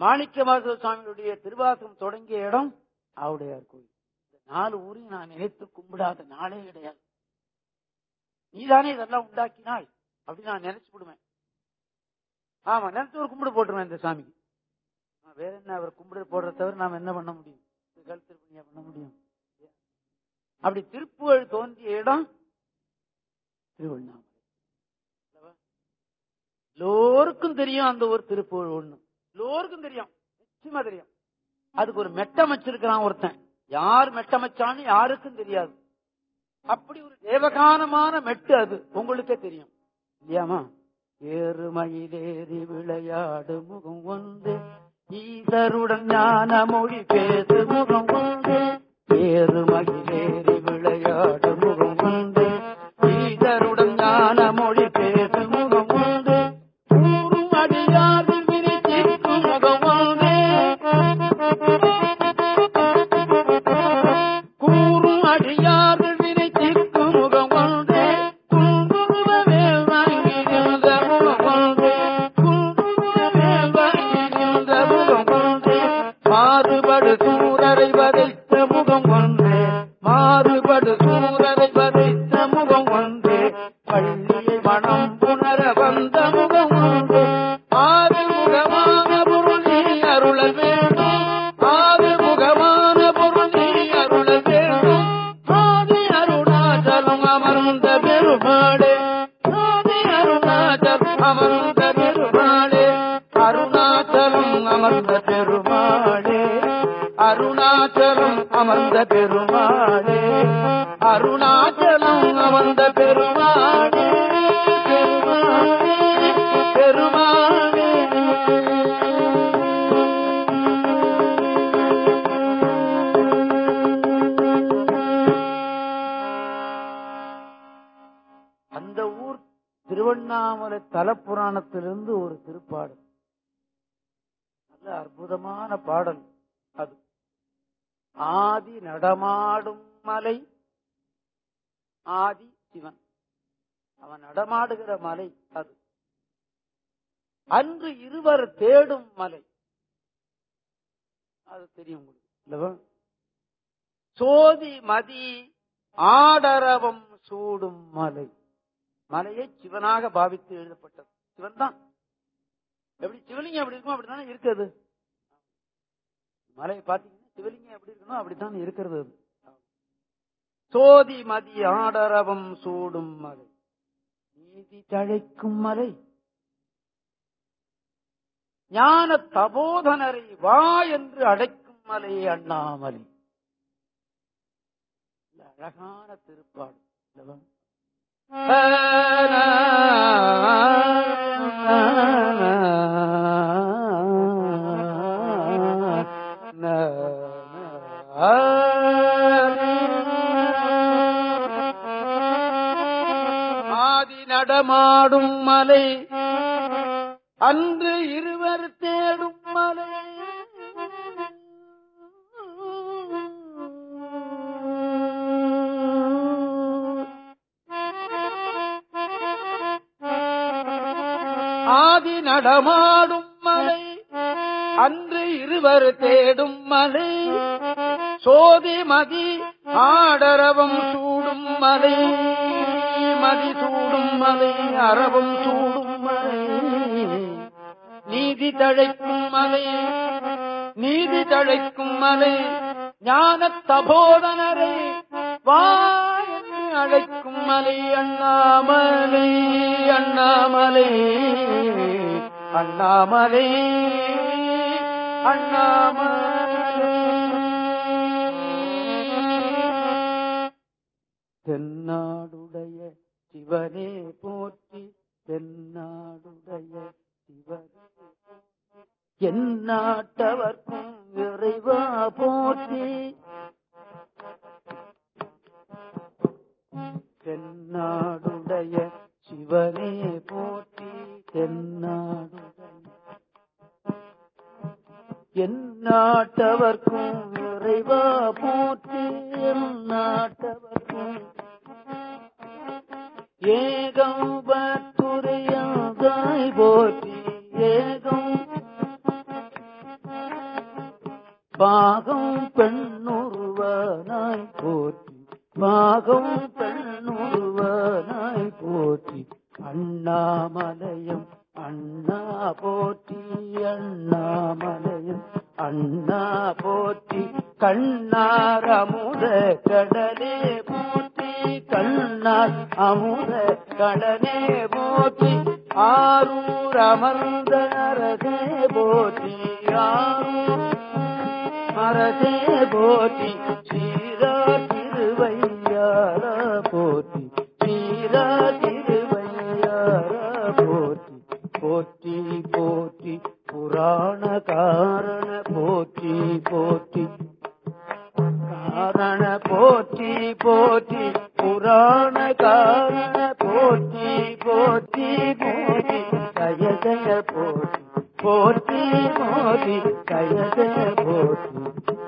மாணிக்கவாசக சுவாமியுடைய திருவாசகம் தொடங்கிய இடம் ஆவுடையார் கோயில். இந்த நாலு ஊரையும் நான் நினைத்து கும்பிடாத நாளே கிடையாது. நீதானே இதெல்லாம் உண்டாக்கினாய் அப்படின்னு நான் நினைச்சு விடுவேன். ஆமா நினைச்சு ஒரு கும்பிடு போட்டுருவேன் இந்த சாமிக்கு. வேற என்ன அவர் கும்பிடு போடுற தவிர நாம என்ன பண்ண முடியும்? கழுத்து பண்ண முடியும்? அப்படி திருப்புகழ் தோன்றிய இடம் திருவண்ணாமலை. எல்லோருக்கும் தெரியும் அந்த ஒரு திருப்புகழ் ஒண்ணு. எல்லோருக்கும் தெரியும். நிச்சயமா தெரியும். அதுக்கு ஒரு மெட்டமைச்சிருக்கிறான் ஒருத்தன். யார் மெட்டமைச்சான்னு யாருக்கும் தெரியாது. அப்படி ஒரு தேவகானமான மெட்டு அது. உங்களுக்கே தெரியும். இல்லையாமா ஏறுமயிலேறி விளையாடு முகம் ஒன்று ஈசருடன் ஞான மொழி பேசு முகம் ஒன்று ஏறுமயிலேறி விளையாடு முகம் ஒன்று நல்ல அற்புதமான பாடல் அது. ஆதி நடமாடும் மலை ஆதி சிவன். அவன் நடமாடுகிற மலை அது. அன்று இருவர் தேடும் மலை. அது தெரியும் உங்களுக்கு. சோதி மதி ஆடரவம் சூடும் மலை. மலையை சிவனாக பாவித்து எழுதப்பட்டது. சிவன் தான் எப்படி சிவலிங்கம் எப்படி இருக்கும் அப்படித்தானே இருக்குது. மலையை பாத்தீங்கன்னா சிவலிங்கம் எப்படி இருக்கணும் அப்படித்தான் இருக்கிறது அது. சோதி மதி ஆடரவம் சூடும் மலை. நீதி தழைக்கும் மலை. ஞான தபோதனரை வா என்று அழைக்கும் மலை அண்ணாமலை. அழகான திருப்பாடு. அல்லவா? மலை. அன்று இருவர் தேடும் மலை. ஆதி நடமாடும் மலை. அன்று இருவர் தேடும் மலை. சோதி மதி ஆடரவம் சூடும் மலை. மதி சூடும் மலை அரவம் தழைக்கும் ஞான தபோதனரே வா என்று அழைக்கும் மலை அண்ணாமலை அண்ணாமலை அண்ணாமலை.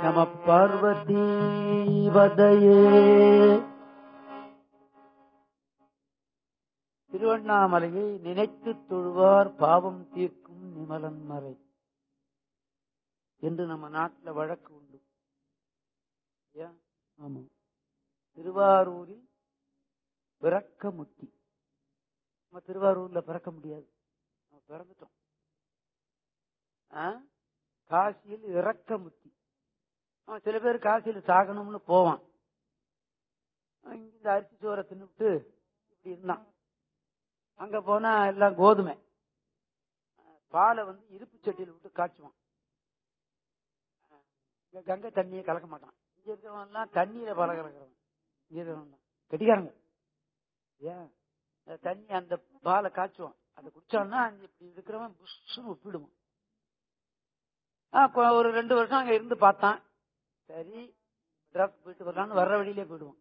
நம பார்வதி திருவண்ணாமலையை நினைத்து தொழுவார் பாவம் தீர்க்கும் நிமலன் மலை என்று நம்ம நாட்டில் வழக்கு உண்டு. ஆமா. திருவாரூரில் பிறக்க முத்தி நம்ம திருவாரூர்ல பிறக்க முடியாது. நம்ம பிறந்துட்டோம். காசியில் இறக்க முத்தி அவன் சில பேர் காசியில் சாகணும்னு போவான். இந்த அரிசி சோறை தின்னுட்டு இப்படி இருந்தான். அங்க போனா எல்லாம் கோதுமை. பாலை வந்து இருப்பு சட்டியில் விட்டு காய்ச்சுவான். இங்க கங்கை தண்ணியை கலக்க மாட்டான். இங்க இருக்கிறவன் எல்லாம் தண்ணியில பல கலக்கிறவன் இங்க இருக்கிறவன் கெட்டிக்காரங்க ஏன்? தண்ணி அந்த பாலை காய்ச்சுவான். அதை குடிச்சான்னா இப்படி இருக்கிறவன் புஷ்ஷுன்னு ஒப்பிடுவான். ஆ, ஒரு ரெண்டு வருஷம் அங்க இருந்து பார்த்தான். சரி ட்ரக் போயிட்டு வரலாம்னு வர்ற வழியிலே போயிடுவோம்.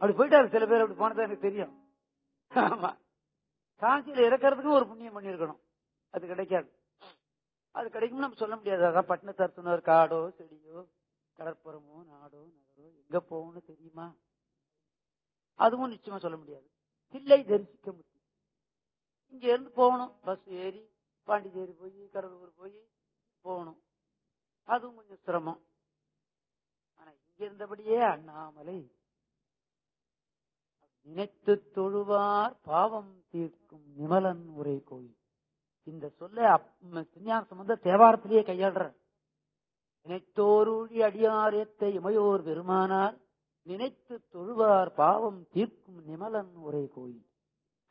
அப்படி போயிட்டாரு சில பேர் அப்படி போனதா எனக்கு தெரியும். ஆமா. காஞ்சியில இறக்கறதுக்கும் ஒரு புண்ணியம் பண்ணியிருக்கணும். அது கிடைக்காது. அது கிடைக்கும் நம்ம சொல்ல முடியாது. அதான் பட்டினத்தார் காடோ செடியோ கடற்புறமோ நாடோ நகரோ எங்க போகும்னு தெரியுமா? அதுவும் நிச்சயமா சொல்ல முடியாது. தில்லை தரிசிக்க முடியும். இங்க இருந்து போகணும். பஸ் ஏறி பாண்டிச்சேரி போய் கடலூர் போய் போகணும். அதுவும் கொஞ்சம் சிரமம். ஆனா இங்க இருந்தபடியே அண்ணாமலை நினைத்து தொழுவார் பாவம் தீர்க்கும் நிமலன் உரை கோயில். இந்த சொல்ல சன்னியாசம் வந்து தேவாரத்திலேயே கையாடுற நினைத்தோரூழி அடியாரியத்தை இமையோர் பெருமானார் நினைத்து தொழுவார் பாவம் தீர்க்கும் நிமலன் உரை கோயில்.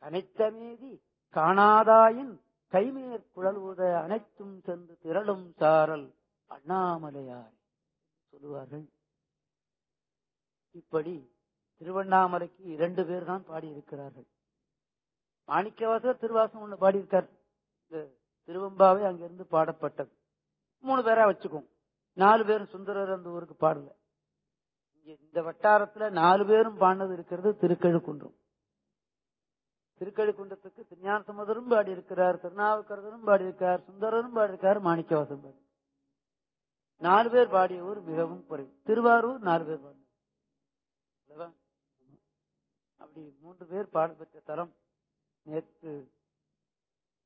அனைத்தமேதி காணாதாயின் கைமேற் குழல்வுத அனைத்தும் சென்று திரளும் சாரல். அண்ணாமலையார் சொல்லுவார்கள். இப்படி திருவண்ணாமலைக்கு இரண்டு பேர் தான் பாடியிருக்கிறார்கள். மாணிக்கவாசர் திருவாசம் ஒண்ணு பாடியிருக்கார். இந்த திருவம்பாவே அங்கிருந்து பாடப்பட்டது. மூணு பேரா வச்சுக்கோம் நாலு பேரும் சுந்தரர் அந்த ஊருக்கு பாடல. இந்த வட்டாரத்துல நாலு பேரும் பாடினது இருக்கிறது திருக்கழுக்குன்றம். திருக்கழுக்குன்றத்துக்கு திருஞான சமுதரும் பாடி இருக்கிறார் திருநாவுக்கரசரும் பாடி இருக்கார் சுந்தரரும் பாடி இருக்கார் மாணிக்கவாசம் பாடி நாலு பேர் பாடிய ஊர் மிகவும் குறைவு. திருவாரூர் நாலு பேர் பாடினார் அப்படி மூன்று பேர் பாடல் பெற்ற தரம் நேற்று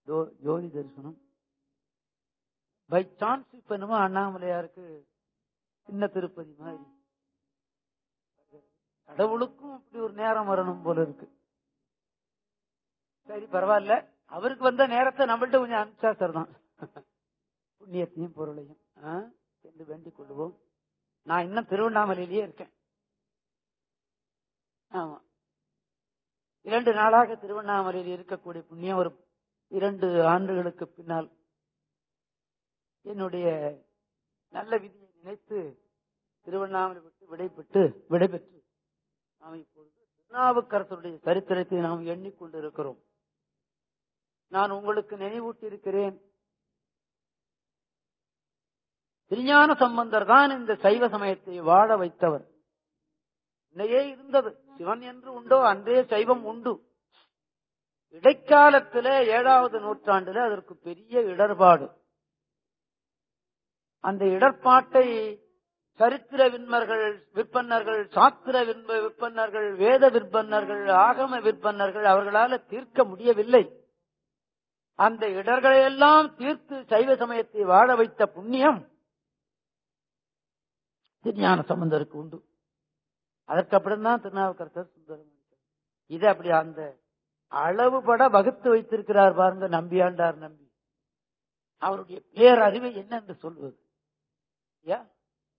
ஜோ- ஜோதி தரிசனம். பை சான்ஸ் இப்ப என்னமோ அண்ணாமலையாருக்கு சின்ன திருப்பதி மாதிரி. கடவுளுக்கும் இப்படி ஒரு நேரம் வரணும் போல இருக்கு. சரி பரவாயில்ல. அவருக்கு வந்த நேரத்தை நம்மள்ட்ட கொஞ்சம் அனுப்பிச்சா சரிதான். புண்ணியத்தையும் பொருளையும். சேர்ந்து வேண்டிக் கொள்வோம். நான் இன்னும் திருவண்ணாமலையிலேயே இருக்கேன். ஆமா. இரண்டு நாளாக திருவண்ணாமலையில் இருக்கக்கூடிய புண்ணியம் ஒரு இரண்டு ஆண்டுகளுக்கு பின்னால் என்னுடைய நல்ல விதியை நினைத்து திருவண்ணாமலை விட்டு விடைபெற்று விடைபெற்று நாம் இப்பொழுது திருநாவுக்கரசருடைய சரித்திரத்தை நாம் எண்ணிக்கொண்டிருக்கிறோம் நான் உங்களுக்கு நினைவூட்டி இருக்கிறேன் திருஞான சம்பந்தர் தான் இந்த சைவ சமயத்தை வாழ வைத்தவர். இன்னையே இருந்தது. சிவன் என்று உண்டோ அன்றே சைவம் உண்டு. இடைக்காலத்துல ஏழாவது நூற்றாண்டுல அதற்கு பெரிய இடர்பாடு. அந்த இடர்பாட்டை சரித்திர விண்மர்கள் விற்பன்னர்கள் சாத்திர விண்ப விற்பன்னர்கள் வேத விற்பன்னர்கள் ஆகம விற்பன்னர்கள் அவர்களால தீர்க்க முடியவில்லை. அந்த இடர்களையெல்லாம் தீர்த்து சைவ சமயத்தை வாழ வைத்த புண்ணியம் திருஞான சம்பந்தருக்கு உண்டு. அதற்கு அப்புறம் தான் திருநாவுக்கரசர் சுந்தரம் இது அப்படி அந்த அளவுபட வகுத்து வைத்திருக்கிறார் பாருங்க நம்பியாண்டார் நம்பி. அவருடைய பேரறிவை என்ன என்று சொல்வது?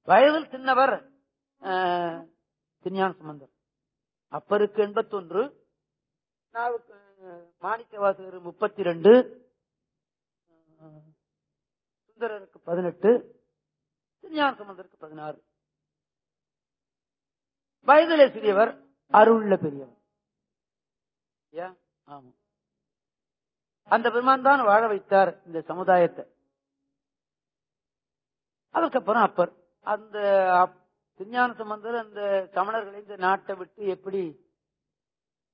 வயதில் சின்னவர் ஆஹ், திருஞான சம்பந்தர். அப்பருக்கு எண்பத்தொன்று மாணிக்க வாசகர் முப்பத்தி ரெண்டு சுந்தரருக்கு பதினெட்டு திருஞான சம்பந்தருக்கு பதினாறு. வயதிலே சிறியவர் அருள்ல பெரியவர். ஆமா. அந்த பெருமான் தான் வாழ வைத்தார் இந்த சமுதாயத்தை. அதுக்கப்புறம் அப்பர். அந்த அப்- திருஞான சம்பந்தர் அந்த சமணர்களை இந்த நாட்டை விட்டு எப்படி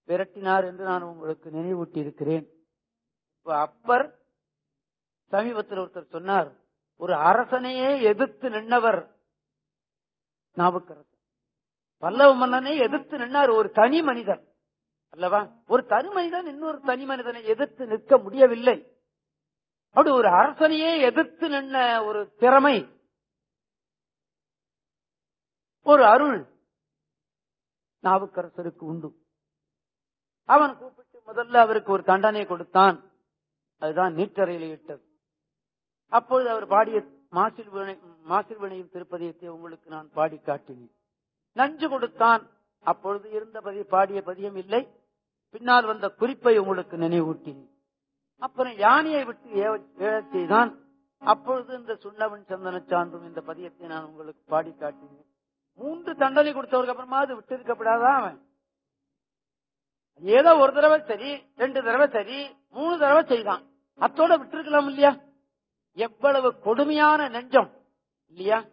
விரட்டினார் என்று நான் உங்களுக்கு நினைவூட்டி இருக்கிறேன் இப்ப அப்பர் சமீபத்தில் ஒருத்தர் சொன்னார் ஒரு அரசனையே எதிர்த்து நின்னவர் நாவுக்கரசர். பல்லவ மன்னனை எதிர்த்து நின்னார் ஒரு தனி மனிதன் அல்லவா? ஒரு தனி மனிதன் இன்னொரு தனி மனிதனை எதிர்த்து நிற்க முடியவில்லை. அப்படி ஒரு அரசனையே எதிர்த்து நின்ன ஒரு திறமை ஒரு அருள் நாவுக்கரசருக்கு உண்டு. அவன் கூப்பிட்டு முதல்ல அவருக்கு ஒரு தண்டனை கொடுத்தான். அதுதான் நீட்டறையில் இட்டது. அப்பொழுது அவர் பாடிய மாசில் மாசில் வினையும் திருப்பதியத்தை உங்களுக்கு நான் பாடி காட்டினேன். நஞ்சு கொடுத்தான். அப்பொழுது இருந்த பதி பாடிய பதியம் இல்லை. பின்னால் வந்த குறிப்பை உங்களுக்கு நினைவூட்டினேன். அப்புறம் யானையை விட்டு ஏவ- ஏழச் செய்தான். அப்பொழுது இந்த சுண்ணவன் சந்தன சான்றும் இந்த பதியத்தை நான் உங்களுக்கு பாடி காட்டினேன். மூன்று தண்டனை கொடுத்தவருக்கு அப்புறமா அது விட்டு இருக்கப்படாதா அவன்? ஏதோ ஒரு தடவை சரி ரெண்டு தடவை சரி மூணு தடவை செய்தான். அத்தோட விட்டுருக்கலாம் இல்லையா? எவ்வளவு கொடுமையான நெஞ்சம் இல்லையா?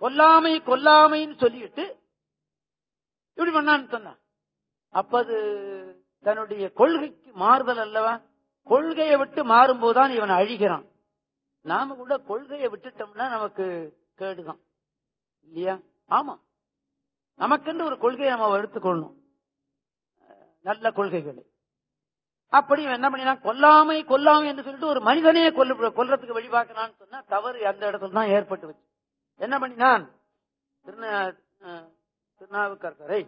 கொல்லாமை கொல்லாமைன்னு சொல்லிட்டு இப்படி பண்ணான்னு சொன்னான். அப்ப அது தன்னுடைய கொள்கைக்கு மாறுதல் அல்லவா? கொள்கையை விட்டு மாறும்போதுதான் இவன் அழிகிறான் நாம கூட கொள்கையை விட்டுட்டோம்னா நமக்கு கேடுதான். இல்லையா? ஆமா. நமக்கென்று ஒரு கொள்கையை நம்ம எடுத்துக்கொள்ளணும். நல்ல கொள்கைகளை. அப்படி என்ன பண்ணினா கொல்லாமை கொல்லாமை என்று சொல்லிட்டு ஒரு மனிதனையே கொல்ல கொல்றதுக்கு வழிபாக்கலான்னு சொன்னா தவறு அந்த இடத்துல தான் ஏற்பட்டு வச்சு. என்ன பண்ணினான்? திருநாவுக்கரசரை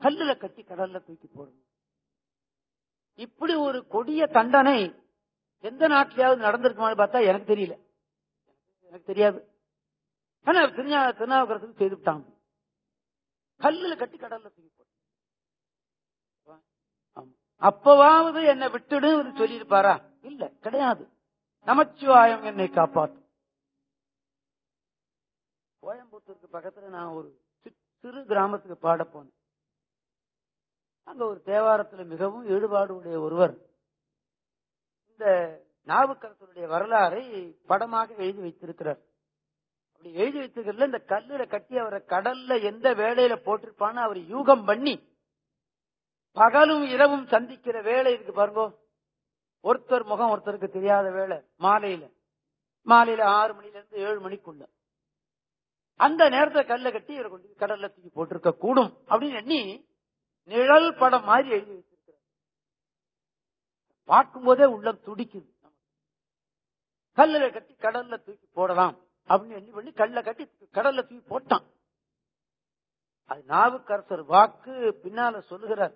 கல்லுல கட்டி கடல்ல தூக்கி போடுங்க. இப்படி ஒரு கொடிய தண்டனை எந்த நாட்டிலேயாவது நடந்திருக்குமான்னு பார்த்தா எனக்கு தெரியல. எனக்கு தெரியாது. ஆனா திருஞா செய்து விட்டாங்க. கல்லுல கட்டி கடல்ல தூக்கி போடு அப்பவாவது என்னை விட்டுடு சொல்லியிருப்பாரா? இல்ல கிடையாது. நமச்சிவாயம் என்னை காப்பாற்றும் கோயம்புத்தூருக்கு பக்கத்துல நான் ஒரு சிறு கிராமத்துக்கு பாட போனேன். அங்க ஒரு தேவாரத்துல மிகவும் ஈடுபாடு உடைய ஒருவர் இந்த நாவுக்கரசருடைய வரலாறை படமாக எழுதி வைத்திருக்கிறார். அப்படி எழுதி வைத்திருக்கிறதுல இந்த கல்லுல கட்டி அவரை கடல்ல எந்த வேலையில போட்டிருப்பான்னு அவர் யூகம் பண்ணி பகலும் இரவும் சந்திக்கிற வேலை இருக்கு பாருங்க. ஒருத்தர் முகம் ஒருத்தருக்கு தெரியாத வேலை மாலையில. மாலையில ஆறு மணில இருந்து ஏழு மணிக்குள்ள. அந்த நேரத்துல கல்ல கட்டி இவரை கொண்டு கடல்ல தூக்கி போட்டிருக்க கூடும் அப்படின்னு எண்ணி நிழல் படம் மாதிரி எழுதி வச்சிருக்கிறார். பார்க்கும் போதே உள்ளம் துடிக்குது. கல்லுல கட்டி கடல்ல தூக்கி போடலாம் அப்படின்னு எண்ணி பண்ணி கல்ல கட்டி கடல்ல தூக்கி போட்டான். அது நாவுக்கரசர் வாக்கு பின்னால சொல்லுகிறார்.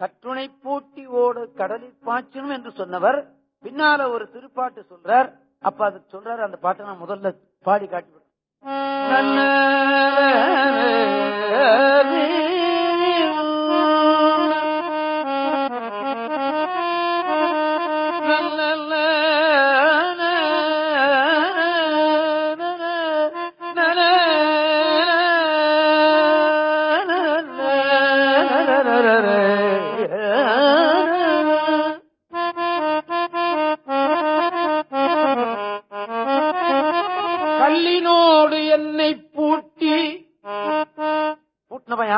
கட்டுணை பூட்டி ஓடு கடலில் பாய்ச்சணும் என்று சொன்னவர். பின்னால ஒரு திருப்பாட்டு சொல்றார். அப்ப அது சொல்றாரு அந்த பாட்டை நான் முதல்ல பாடி காட்டி விடுறேன். கல்லினோடு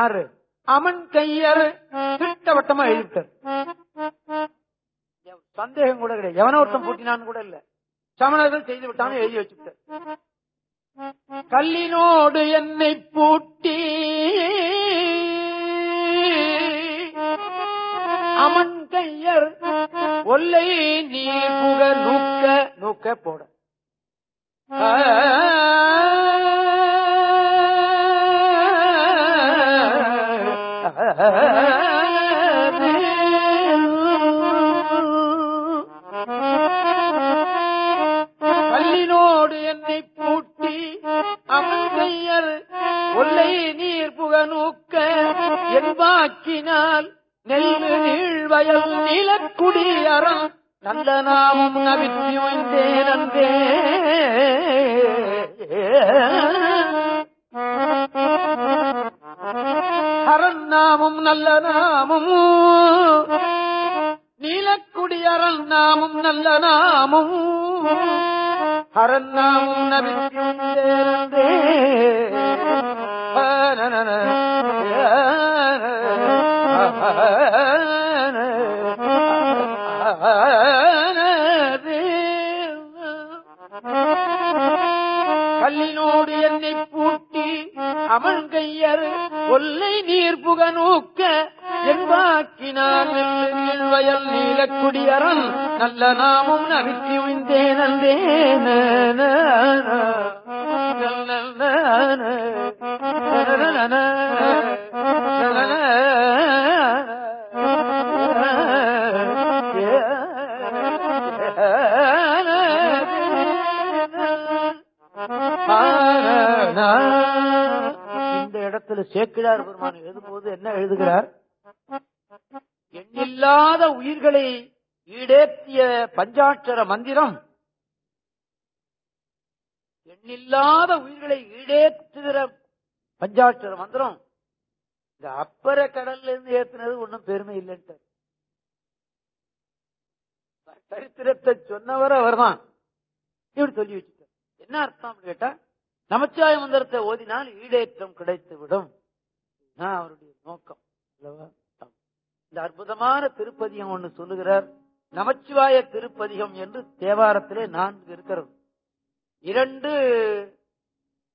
யாரு? அவன் கையர் திட்டவட்டமா எழுதிட்டார் சந்தேகம் கூட கிடையாது. எவன ஒருத்தன் பூட்டினான்னு கூட இல்ல. சமணர்கள் செய்து விட்டான்னு எழுதி வச்சுட்டார் கல்லினோடு என்னை பூட்டி அமன் கையர் ஒல்லை நீ புக நூக்க நூக்க போட. நல்ல நாமம் நவித்தி வைந்தேன் அன்றே அரண் நாமும் நல்ல நாமும். நீலக்குடி அரண் நாமும் நல்ல நாமும். அரண் நாமும் நவித்தி இடத்துல பெருமான் எழுதும்போது என்ன எழுதுகிறார்? எண்ணில்லாத உயிர்களை ஈடேற்றிய பஞ்சாட்சர மந்திரம். எண்ணில்லாத உயிர்களை ஈடேற்றுகிற பஞ்சாட்சர மந்திரம். இந்த அப்பற கடல்ல இருந்து ஏத்தினது ஒன்றும் பெருமை இல்லைன்ட்டு. சரித்திரத்தை சொன்னவர் அவர்தான். இப்படி சொல்லி வச்சுட்டார் என்ன அர்த்தம் கேட்டா நமச்சிவாய மந்திரத்தை ஓதினால் ஈடேற்றம் கிடைத்து தான் அவருடைய நோக்கம் இந்த அற்புதமான திருப்பதிகம் ஒன்று சொல்லுகிறார் நமச்சிவாய திருப்பதிகம் என்று தேவாரத்திலே நான்கு இருக்கிறது. இரண்டு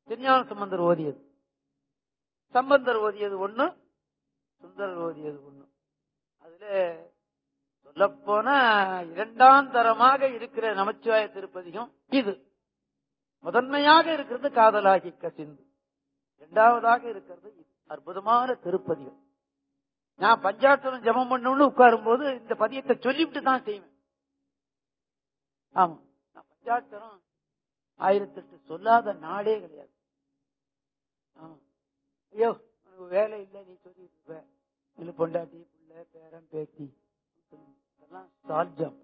திருஞான சம்பந்தர் ஓதியது. சம்பந்தர் ஓதியது ஒண்ணு சுந்தரர் ஓதியது ஒண்ணு. அதுல சொல்லப்போன இரண்டாம் தரமாக இருக்கிற நமச்சிவாய திருப்பதிகம் இது. முதன்மையாக இருக்கிறது காதலாகி கசிந்து. இரண்டாவதாக இருக்கிறது இது. அற்புதமான திருப்பதிகம் நான் பஞ்சாட்சரம் ஜெபம் பண்ணணும்னு உட்காரும் போது இந்த பதியத்தை சொல்லிவிட்டு தான் செய்வேன். ஆமா. நான் பஞ்சாட்சரம் ஆயிரத்தி எட்டு சொல்லாத நாடே கிடையாது. ஆமா. ஐயோ உனக்கு வேலை இல்லை நீ சொல்லிட்டு இருப்ப இல்லை பொண்டாட்டி பிள்ளை பேரன் பேத்தி இதெல்லாம் சால்ஜம்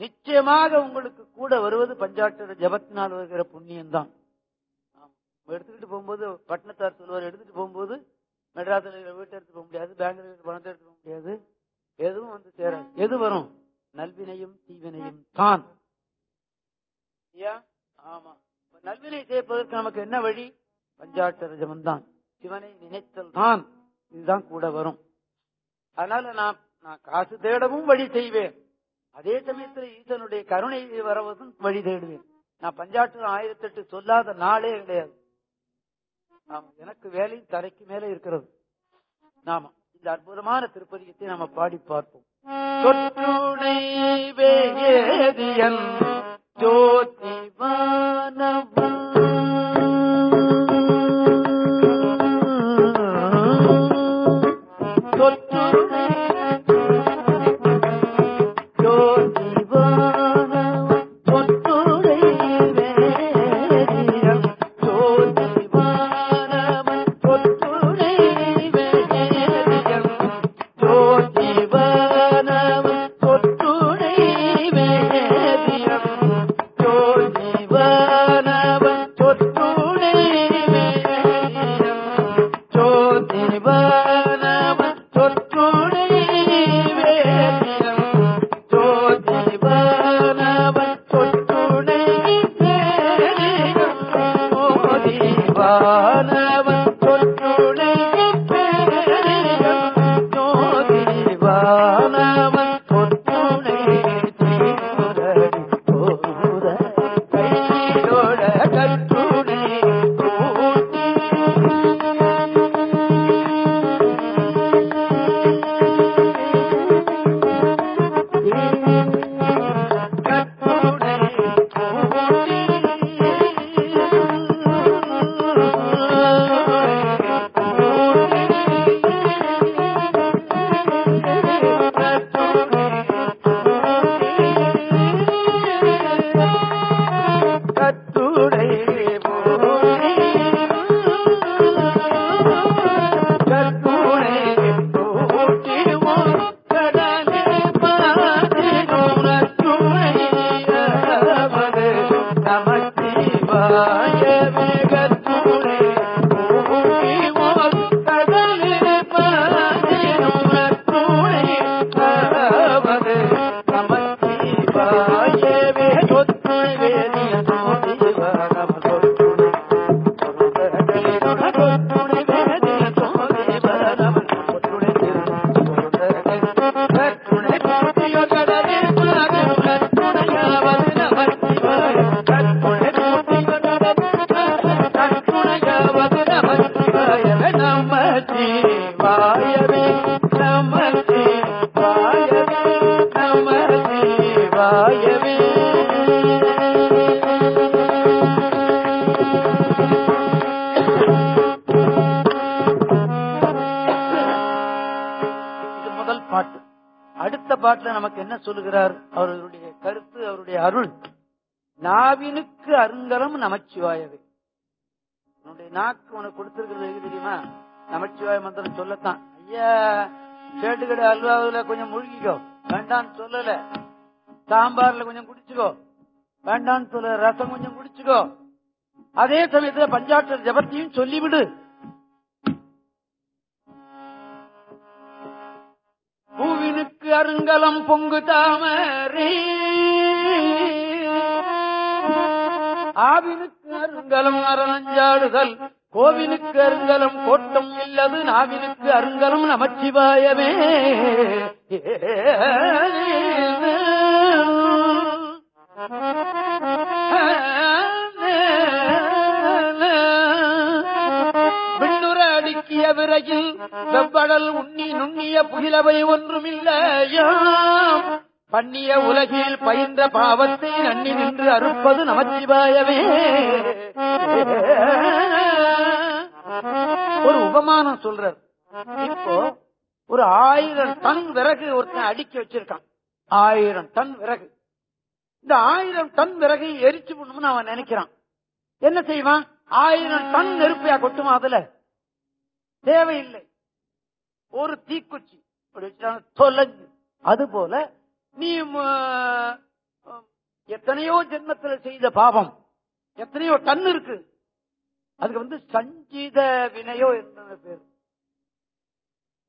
நிச்சயமாக உங்களுக்கு கூட வருவது பஞ்சாட்சர ஜபத்தினால் வருகிற புண்ணியம் தான் எடுத்துக்கிட்டு போகும்போது பட்டணத்தார் சொல்லுவார் எடுத்துட்டு போகும்போது மெட்ராஸ்ல வீட்டை எடுத்து போக முடியாது பெங்களூர் பணத்தை எடுத்து போக முடியாது. எதுவும் வந்து சேராது. எது வரும்? நல்வினையும் தீவினையும் தான். ஆமா. நல்வினை சேர்ப்பதற்கு நமக்கு என்ன வழி? பஞ்சாட்சர ஜபம் தான். சிவனை நினைத்தல் தான். இதுதான் கூட வரும். அதனால நான் நான் காசு தேடவும் வழி செய்வேன். அதே சமயத்தில் ஈசனுடைய கருணை வரவதும் வழி தேடுவேன். நான் பஞ்சாட்சரம் ஆயிரத்தி எட்டு சொல்லாத நாளே கிடையாது. ஆமா எனக்கு வேலை தலைக்கு மேலே இருக்கிறது. நாம இந்த அற்புதமான திருப்பதிகத்தை நாம பாடி பார்ப்போம். தொற்றுணை வேதியன் பாட்டுல சொல்லுகிறார் அவர்களுடைய கருத்து அவருடைய அருள். நாவினுக்கு அருங்கலம் நமச்சிவாயவே. உன்னுடைய நாக்கு உனக்கு கொடுத்திருக்கிறது எது தெரியுமா? நமச்சிவாய மந்திரம் சொல்லத்தான். ஐயா சேட்டுக்கடை அல்வாவுல கொஞ்சம் முழுகிக்கோ. வேண்டான்னு சொல்லல. சாம்பார்ல கொஞ்சம் குடிச்சுக்கோ. வேண்டான்னு சொல்ல ரசம் கொஞ்சம் குடிச்சுக்கோ. அதே சமயத்துல பஞ்சாட்சர் ஜபத்தையும் சொல்லிவிடு. பூவினுக்கு அருங்கலம் பொங்கு தாமரே. ஆவினுக்கு அருங்கலம் அரணஞ்சாடுதல். கோவினுக்கு அருங்கலம் கோட்டம் இல்லது நாவினுக்கு அருங்கலம் நமச்சிவாயமே. விண்ணுற விரையில் செவ்வடல் உண்ணி நுண்ணிய புகிலவை ஒன்றுமில்லையாம். பண்ணிய உலகில் பயின்ற பாவத்தை நன்னி நின்று அறுப்பது நமச்சிவாயவே ஒரு உபமானம் சொல்றார். இப்போ ஒரு ஆயிரம் டன் விறகு ஒருத்தன் அடுக்கி வச்சிருக்கான். ஆயிரம் டன் விறகு. இந்த ஆயிரம் டன் விறகை எரிச்சு பண்ணணும்னு அவன் நினைக்கிறான். என்ன செய்வான்? ஆயிரம் டன் நெருப்பையா கொட்டுமா அதுல? தேவையில்லை. ஒரு தீக்குச்சி. தொலைஞ்சு. அது போல நீ எத்தனையோ ஜென்மத்துல செய்த பாவம். எத்தனையோ டன் இருக்கு. அதுக்கு வந்து சஞ்சீத வினையோ என்ன பேர்.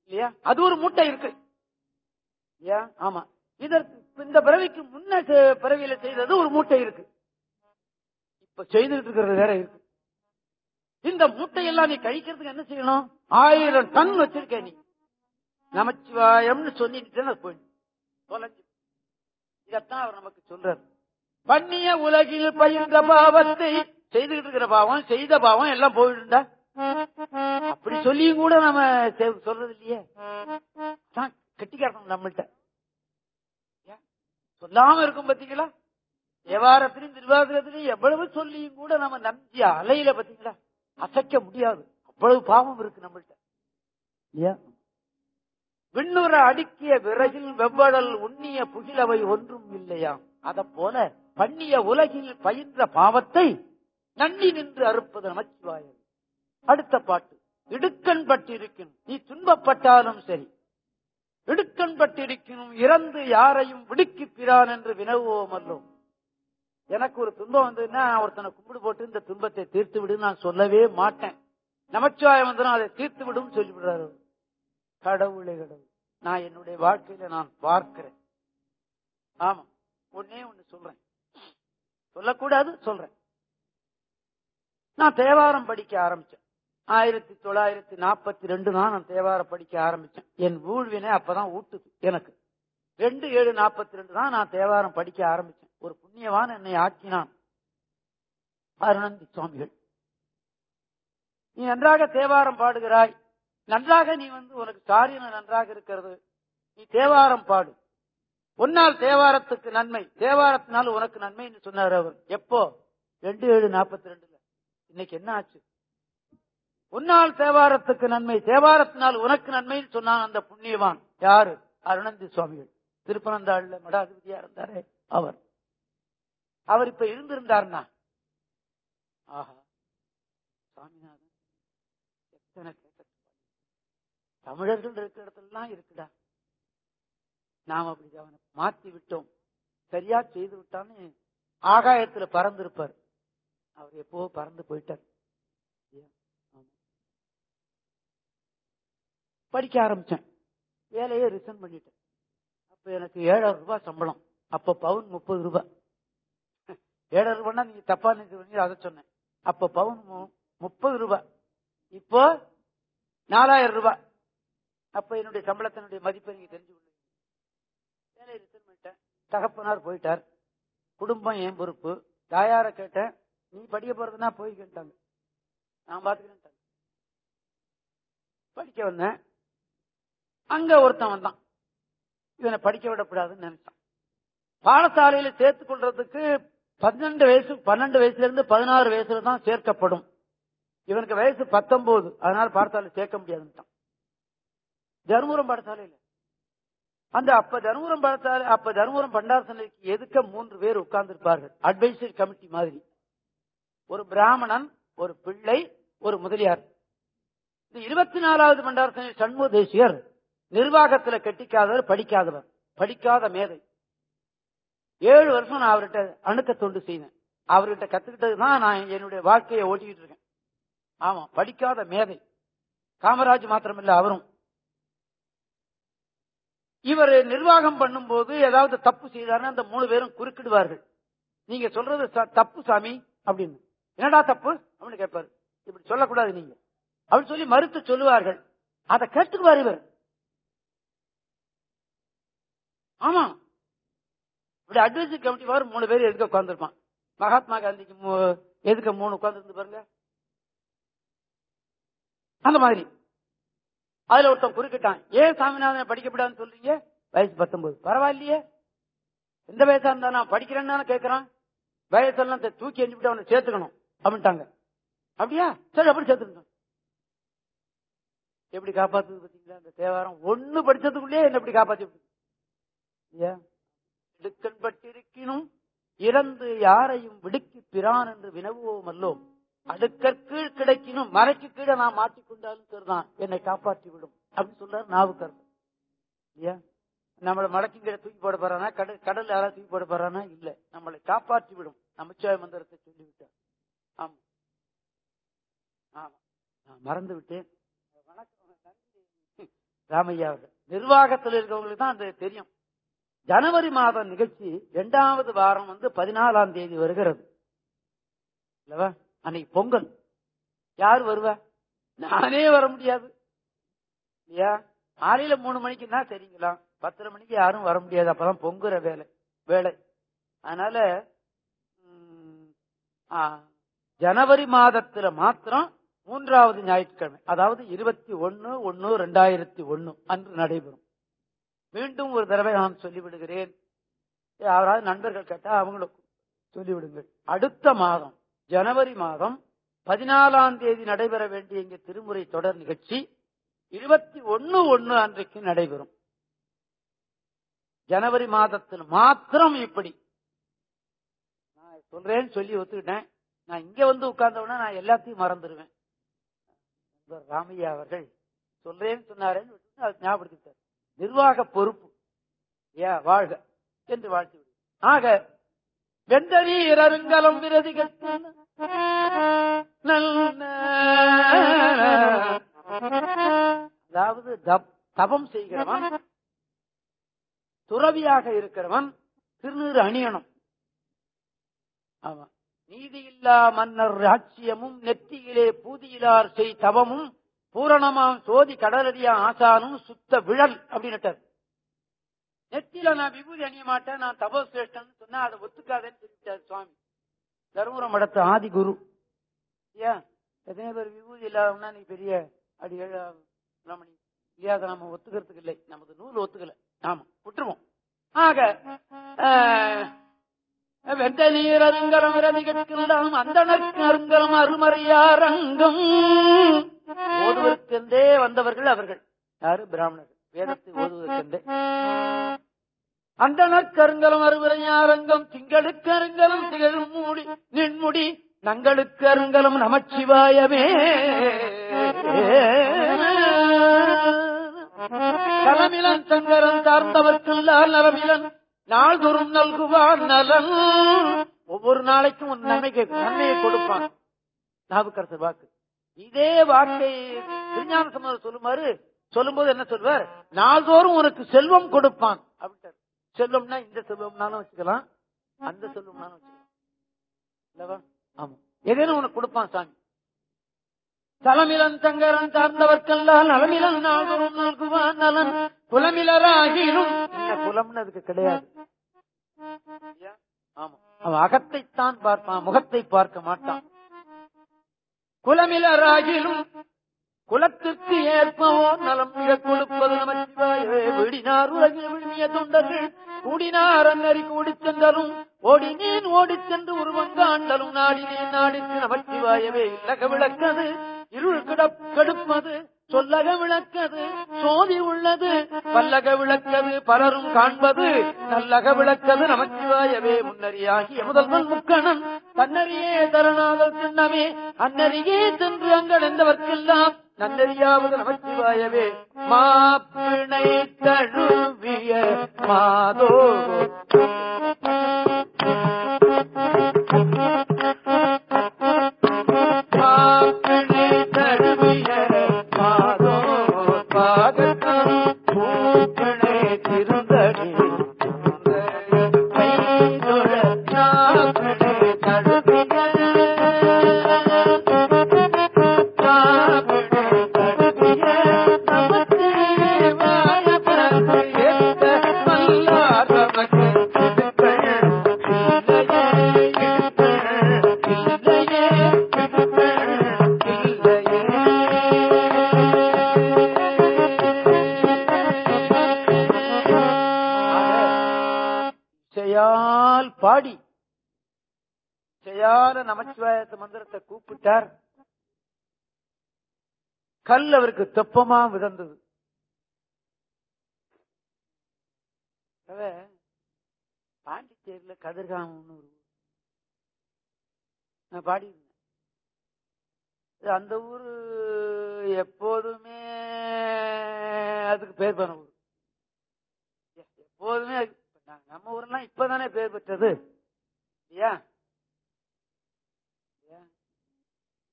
இல்லையா? அது ஒரு மூட்டை இருக்கு. இல்லையா? ஆமா. இதற்கு இந்த பிறவிக்கு முன்ன பிறவியில செய்தது ஒரு மூட்டை இருக்கு. இப்ப செய்துட்டு இருக்கிறது வேற இருக்கு. இந்த மூட்டையெல்லாம் நீ கழிக்கிறதுக்கு என்ன செய்யணும்? ஆயிரம் டன் வச்சிருக்க நீ. நமச்சிவாயம்னு சொல்லிட்டு போயிடும் தொலைஞ்சு. இதத்தான் அவர் நமக்கு சொல்றாரு. பண்ணிய உலகில் பயின்ற பாவத்தை செய்துகிட்டு இருக்கிற பாவம் செய்த பாவம் எல்லாம் போயிடுண்டா அப்படி சொல்லியும் கூட நம்ம சொல்றது இல்லையே தான் கட்டிக்காரணும் நம்மள்கிட்ட சொல்லாம இருக்கும் பாத்தீங்களா? வியாபாரத்திலையும் திருவாதிரத்திலையும் எவ்வளவு சொல்லியும் கூட நம்ம நம்பி அலையில பாத்தீங்களா? அசைக்க முடியாது. அவ்வளவு பாவம் இருக்கு நம்மள்ட்ட. இல்லையா விண்ணுற அடுக்கிய விறகில் வெவ்வடல் உண்ணிய புகிலவை ஒன்றும் இல்லையாம் அத போல பண்ணிய உலகில் பயின்ற பாவத்தை நன்னி நின்று அறுப்பது நமச்சிவாயம். அடுத்த பாட்டு. இடுக்கண் பட்டிருக்கும் நீ துன்பப்பட்டாலும் சரி. இடுக்கண் பட்டிருக்கணும் இறந்து யாரையும் விடுக்கிப்பிரான் என்று வினவுவோம் அல்லோம் எனக்கு ஒரு துன்பம் வந்ததுன்னா ஒருத்தனை கும்பிடு போட்டு இந்த துன்பத்தை தீர்த்து விடுன்னு நான் சொல்லவே மாட்டேன். நமச்சிவாயம் வந்து அதை தீர்த்து விடும் சொல்லிவிடுறாரு அவர். கடவுளே கடவுள். நான் என்னுடைய வாழ்க்கையில நான் பார்க்கிறேன். ஆமா. ஒன்னே ஒண்ணு சொல்றேன். சொல்லக்கூடாது சொல்றேன். நான் தேவாரம் படிக்க ஆரம்பிச்சேன். ஆயிரத்தி தொள்ளாயிரத்தி நாற்பத்தி ரெண்டு தான் நான் தேவாரம் படிக்க ஆரம்பிச்சேன். என் ஊழ்வினை அப்பதான் ஊட்டுது எனக்கு. ரெண்டு ஏழு நாற்பத்தி ரெண்டு தான் நான் தேவாரம் படிக்க ஆரம்பிச்சேன். ஒரு புண்ணியவான் என்னை ஆக்கினான். அருணந்தி சுவாமிகள். நீ நன்றாக தேவாரம் பாடுகிறாய். நன்றாக நீ வந்து உனக்கு காரியம் நன்றாக இருக்கிறது. நீ தேவாரம் பாடு. உன்னால் தேவாரத்துக்கு நன்மை தேவாரத்தினால் உனக்கு நன்மைன்னு சொன்னார் அவர். எப்போ? ரெண்டு ஏழு நாற்பத்தி ரெண்டுல இன்னைக்கு என்ன ஆச்சு? உன்னால் தேவாரத்துக்கு நன்மை தேவாரத்தினால் உனக்கு நன்மைன்னு சொன்னான் அந்த புண்ணியவான். யாரு? அருணந்தி சுவாமிகள். திருப்பனந்தாள்ல மடாதிபதியா இருந்தாரே அவர். அவர் இப்ப இருந்திருந்தாருன்னா? ஆஹா. சாமிநாதன் எத்தனை கேட்ட தமிழர்கள் இருக்கிற இடத்துலலாம் இருக்குடா. நாம் அப்படி அவனை மாத்தி விட்டோம். சரியா செய்து விட்டான்னு ஆகாயத்துல பறந்திருப்பார். அவர் எப்போ பறந்து போயிட்டார். படிக்க ஆரம்பிச்சேன். வேலையை ரிசன் பண்ணிட்டேன். அப்ப எனக்கு ஏழாயிரம் ரூபாய் சம்பளம். அப்ப பவுன் முப்பது ரூபாய். ஏழரை ரூபாய்னா நீங்க தப்பா நினைச்சு அதை சொன்னேன். அப்ப பவுன் முப்பது ரூபாய் இப்போ நாலாயிரம் ரூபாய் அப்ப என்னுடைய சம்பளத்தினுடைய மதிப்பை நீங்க தெரிஞ்சு கொள்ளுங்க. வேலையை ரிசைன் பண்ணிட்டேன். தகப்பனார் போயிட்டார். குடும்பம் என் பொறுப்பு. தாயார கேட்டேன். நீ படிக்க போறதுன்னா போய் கேட்டாங்க. நான் பாத்துக்கிறேன் படிக்க வந்தேன். அங்க ஒருத்தன் வந்தான். இவனை படிக்க விடக்கூடாதுன்னு நினைச்சான். பாடசாலையில சேர்த்துக் கொள்றதுக்கு பன்னெண்டு வயசு பன்னெண்டு வயசுல இருந்து பதினாறு வயசுல தான் சேர்க்கப்படும். இவனுக்கு வயசு பத்தொன்பது அதனால பாடசாலை சேர்க்க முடியாதுன்ட்டான். தருமபுரம் பாடசாலையில. அந்த அப்ப தருமபுரம் பாடசாலை அப்ப தருமபுரம் பண்டாரசனைக்கு எதுக்க மூன்று பேர் உட்கார்ந்து இருப்பார்கள் அட்வைசரி கமிட்டி மாதிரி. ஒரு பிராமணன் ஒரு பிள்ளை ஒரு முதலியார். இந்த இருபத்தி நாலாவது பண்டாரசனை சண்முக தேசியர் நிர்வாகத்துல கெட்டிக்காதவர் படிக்காதவர். படிக்காத மேதை. ஏழு வருஷம் நான் அவர்கிட்ட அணுக்க தொண்டு செய்தேன் அவர்கிட்ட கத்துக்கிட்டது தான் நான் என்னுடைய வாழ்க்கையை ஓட்டிக்கிட்டு இருக்கேன். ஆமா படிக்காத மேதை. காமராஜ் மாத்திரமில்ல அவரும். இவர் நிர்வாகம் பண்ணும்போது ஏதாவது தப்பு செய்தாருன்னு அந்த மூணு பேரும் குறுக்கிடுவார்கள். நீங்க சொல்றது ச- தப்பு சாமி அப்படின்னு. என்னடா தப்பு? அப்படின்னு கேட்பாரு. இப்படி சொல்லக்கூடாது நீங்க. அப்படின்னு சொல்லி மறுத்து சொல்லுவார்கள். அதை கேட்டுக்குவார் இவர். ஆமா இப்படி அட்வைசரி கமிட்டி வாரு மூணு பேர் எதுக்க உட்காந்துருப்பான் மகாத்மா காந்திக்கு மூ- எதுக்க மூணு உட்காந்துருந்து பாருங்க? அந்த மாதிரி. அதுல ஒருத்தன் குறுக்கிட்டான். ஏன் சாமிநாதனை படிக்கப்படாதுன்னு சொல்றீங்க? வயசு பத்தொன்பது. பரவாயில்லையே. எந்த வயசா இருந்தா நான் படிக்கிறேன்னு தானே கேட்கறான் வயசெல்லாம் தூக்கி எஞ்சிவிட்டு அவனை சேர்த்துக்கணும். அப்படின்ட்டாங்க. அப்படியா? சரி அப்படி சேர்த்துக்கணும் எப்படி காப்பாத்துது பாத்தீங்களா? இந்த தேவாரம் ஒண்ணு படிச்சதுக்குள்ளேயே என்ன எப்படி காப்பாத்தி இல்லையா? இடுக்கண்பட்டிருக்கினும் இறந்து யாரையும் விடுக்கி பிரான் என்று வினவுவோம் அல்லோம் அடுக்கற்கீழ் கிடைக்கணும் மறைக்கு கீழே நான் மாட்டிக்கொண்டாலும் சரிதான் என்னை காப்பாற்றி விடும் அப்படின்னு சொல்றாரு நாவுக்கர் இல்லையா? நம்மளை மடக்கு கீழே தூக்கி போட போறானா? கடல் கடல் யாராவது தூக்கி போட போறானா? இல்ல. நம்மளை காப்பாற்றி விடும். நமச்சிவாய மந்திரத்தை சொல்லிவிட்டார். ஆமா. ஆமா. நான் மறந்து விட்டேன் வணக்கம். ராமையா நிர்வாகத்தில் இருக்கவங்களுக்கு தான் அது தெரியும். ஜனவரி மாத நிகழ்ச்சி இரண்டாவது வாரம் வந்து பதினாலாம் தேதி வருகிறது. இல்லவா? அன்னைக்கு பொங்கல். யார் வருவா? நானே வர முடியாது. இல்லையா? காலையில மூணு மணிக்குன்னா சரிங்களா பத்தரை மணிக்கு யாரும் வர முடியாது. அப்பதான் பொங்குற வேலை வேலை. அதனால ஜனவரி மாதத்துல மாத்திரம் மூன்றாவது ஞாயிற்றுக்கிழமை அதாவது இருபத்தி ஒன்னு ஒன்னு ரெண்டாயிரத்தி ஒன்னு அன்று நடைபெறும். மீண்டும் ஒரு தடவை நான் சொல்லிவிடுகிறேன். யாராவது நண்பர்கள் கேட்டா அவங்களுக்கு சொல்லிவிடுங்கள். அடுத்த மாதம் ஜனவரி மாதம் பதினாலாம் தேதி நடைபெற வேண்டிய இங்க திருமுறை தொடர் நிகழ்ச்சி இருபத்தி ஒன்னு ஒன்னு அன்றைக்கு நடைபெறும். ஜனவரி மாதத்தில் மாத்திரம் இப்படி. நான் சொல்றேன்னு சொல்லி ஒத்துக்கிட்டேன். நான் இங்க வந்து உட்கார்ந்தவனா நான் எல்லாத்தையும் மறந்துடுவேன். ராமையா அவர்கள் சொல்றேன்னு சொன்னாரேன்னு விட்டுட்டு ஞாபகப்படுத்திட்டார். நிர்வாக பொறுப்பு. ஏ வாழ்க. என்று வாழ்த்து ஆக வெந்தரி இரருங்கலம் விரதிகள். அதாவது தபம் செய்கிறவன் துறவியாக இருக்கிறவன் திருநீர் அணியணும். ஆமா. நீதியில்லா மன்னர் ராட்சியமும் நெத்தியிலே பூதியிலார் செய் தவமும் பூரணமாம் சோதி கடலடியா ஆசானும் சுத்த விழல் அப்படின்னுட்டார். நெத்தியில நான் விபூதி அணிய மாட்டேன் நான் தபோசிரேஷ்டன் சொன்னா அதை ஒத்துக்காதேன்னு சொல்லிட்டார் சுவாமி. தருமபுரம் மடத்து ஆதி குரு. ஏன் எத்தனை பேர் விபூதி இல்லாதவனா நீ பெரிய அடி ஏழாமணி ரமணி இல்லையா? அதை நம்ம ஒத்துக்கிறதுக்கு இல்லை. நமது நூல் ஒத்துக்கல. ஆமா விட்டுருவோம். ஆக ஆஹ், வெந்த நீர் அருங்கலம் விரதிகட்கெல்லாம் அந்தனருக்கு அருமறையா அருமறையாரங்கம் ஓதுவதற்கென்றே வந்தவர்கள் அவர்கள். யாரு? பிராமணர்கள் வேதத்தை ஓதுவதற்கென்றே. அந்தனக்கருங்கலம் அருவரையாரங்கம் திங்களுக்கு அருங்கலம் திகழும் மூடி நின்முடி நங்களுக்கு அருங்கலம் நமச்சிவாயமே. கலமிலன் சங்கரன் சார்ந்தவர்க்கெல்லாம் நலமிலன் நாள்தோறும் நல்குவார் நலன். ஒவ்வொரு நாளைக்கும் ஒரு நன்மைக்கு நன்மையை கொடுப்பான். நாவுக்கரசர் வாக்கு. இதே வாக்கை திருஞான சம்பந்தர் சொல்லுமாறு சொல்லும்போது என்ன சொல்வார்? நாள்தோறும் உனக்கு செல்வம் கொடுப்பான். அப்படின்ட்டார். செல்வம்னா இந்த செல்வம்னாலும் வச்சுக்கலாம் அந்த செல்வம்னாலும் வச்சுக்கலாம். ஆமா. ஏதேனும் உனக்கு கொடுப்பான் சாமி. தலமிலன் சங்கரன் சார்ந்தவர்க்கெல்லாம் நலமிலன் நாள்தோறும் நல்குவான் நலன். புலமிலராகினும். என்ன புலம்னு அதுக்கு கிடையாது? ஆமா. அவன் அகத்தைத்தான் பார்ப்பான் முகத்தை பார்க்க மாட்டான். குலமில ராகிலும் குலத்திற்கு ஏற்பவோ நலம் மிக கொடுப்பது நமச்சிவாயே விடினார் உலகில் விழுமிய தொண்டர்கள் கூடினார் அன்னறி கூடி சென்றலும் ஓடினேன் ஓடிச் சென்று உருவங்காண்டலும் நாடினேன் நாடித்து நமச்சிவாயவே. இலக விளக்கது இருள் கிடப் கெடுப்பது சொல்லக விளக்கது சோதி உள்ளது பல்லக விளக்கது பலரும் காண்பது நல்லக விளக்கது நமச்சிவாயவே. முன்னறியாகிய முதல்வன் முக்கணன் தன்னறியே தரணாதல் சின்னமே அன்னறியே சென்று அங்கடைந்தவர்க்கெல்லாம் நன்னறியாவது நமச்சிவாயவே. மாப்பிணை தழுவிய மாதோ மந்திரத்தை கூப்பிட்டார் கல் அவருக்கு தெப்பமா விதந்தது அவ பாண்டிச்சேரியில கதிர்காமம்னு ஒரு நான் பாடி அந்த ஊரு எப்போதுமே அதுக்கு பேர் பண்ண ஊர். எப்போதுமே நம்ம ஊர்லாம் இப்பதானே பேர் பெற்றது? இல்லையா?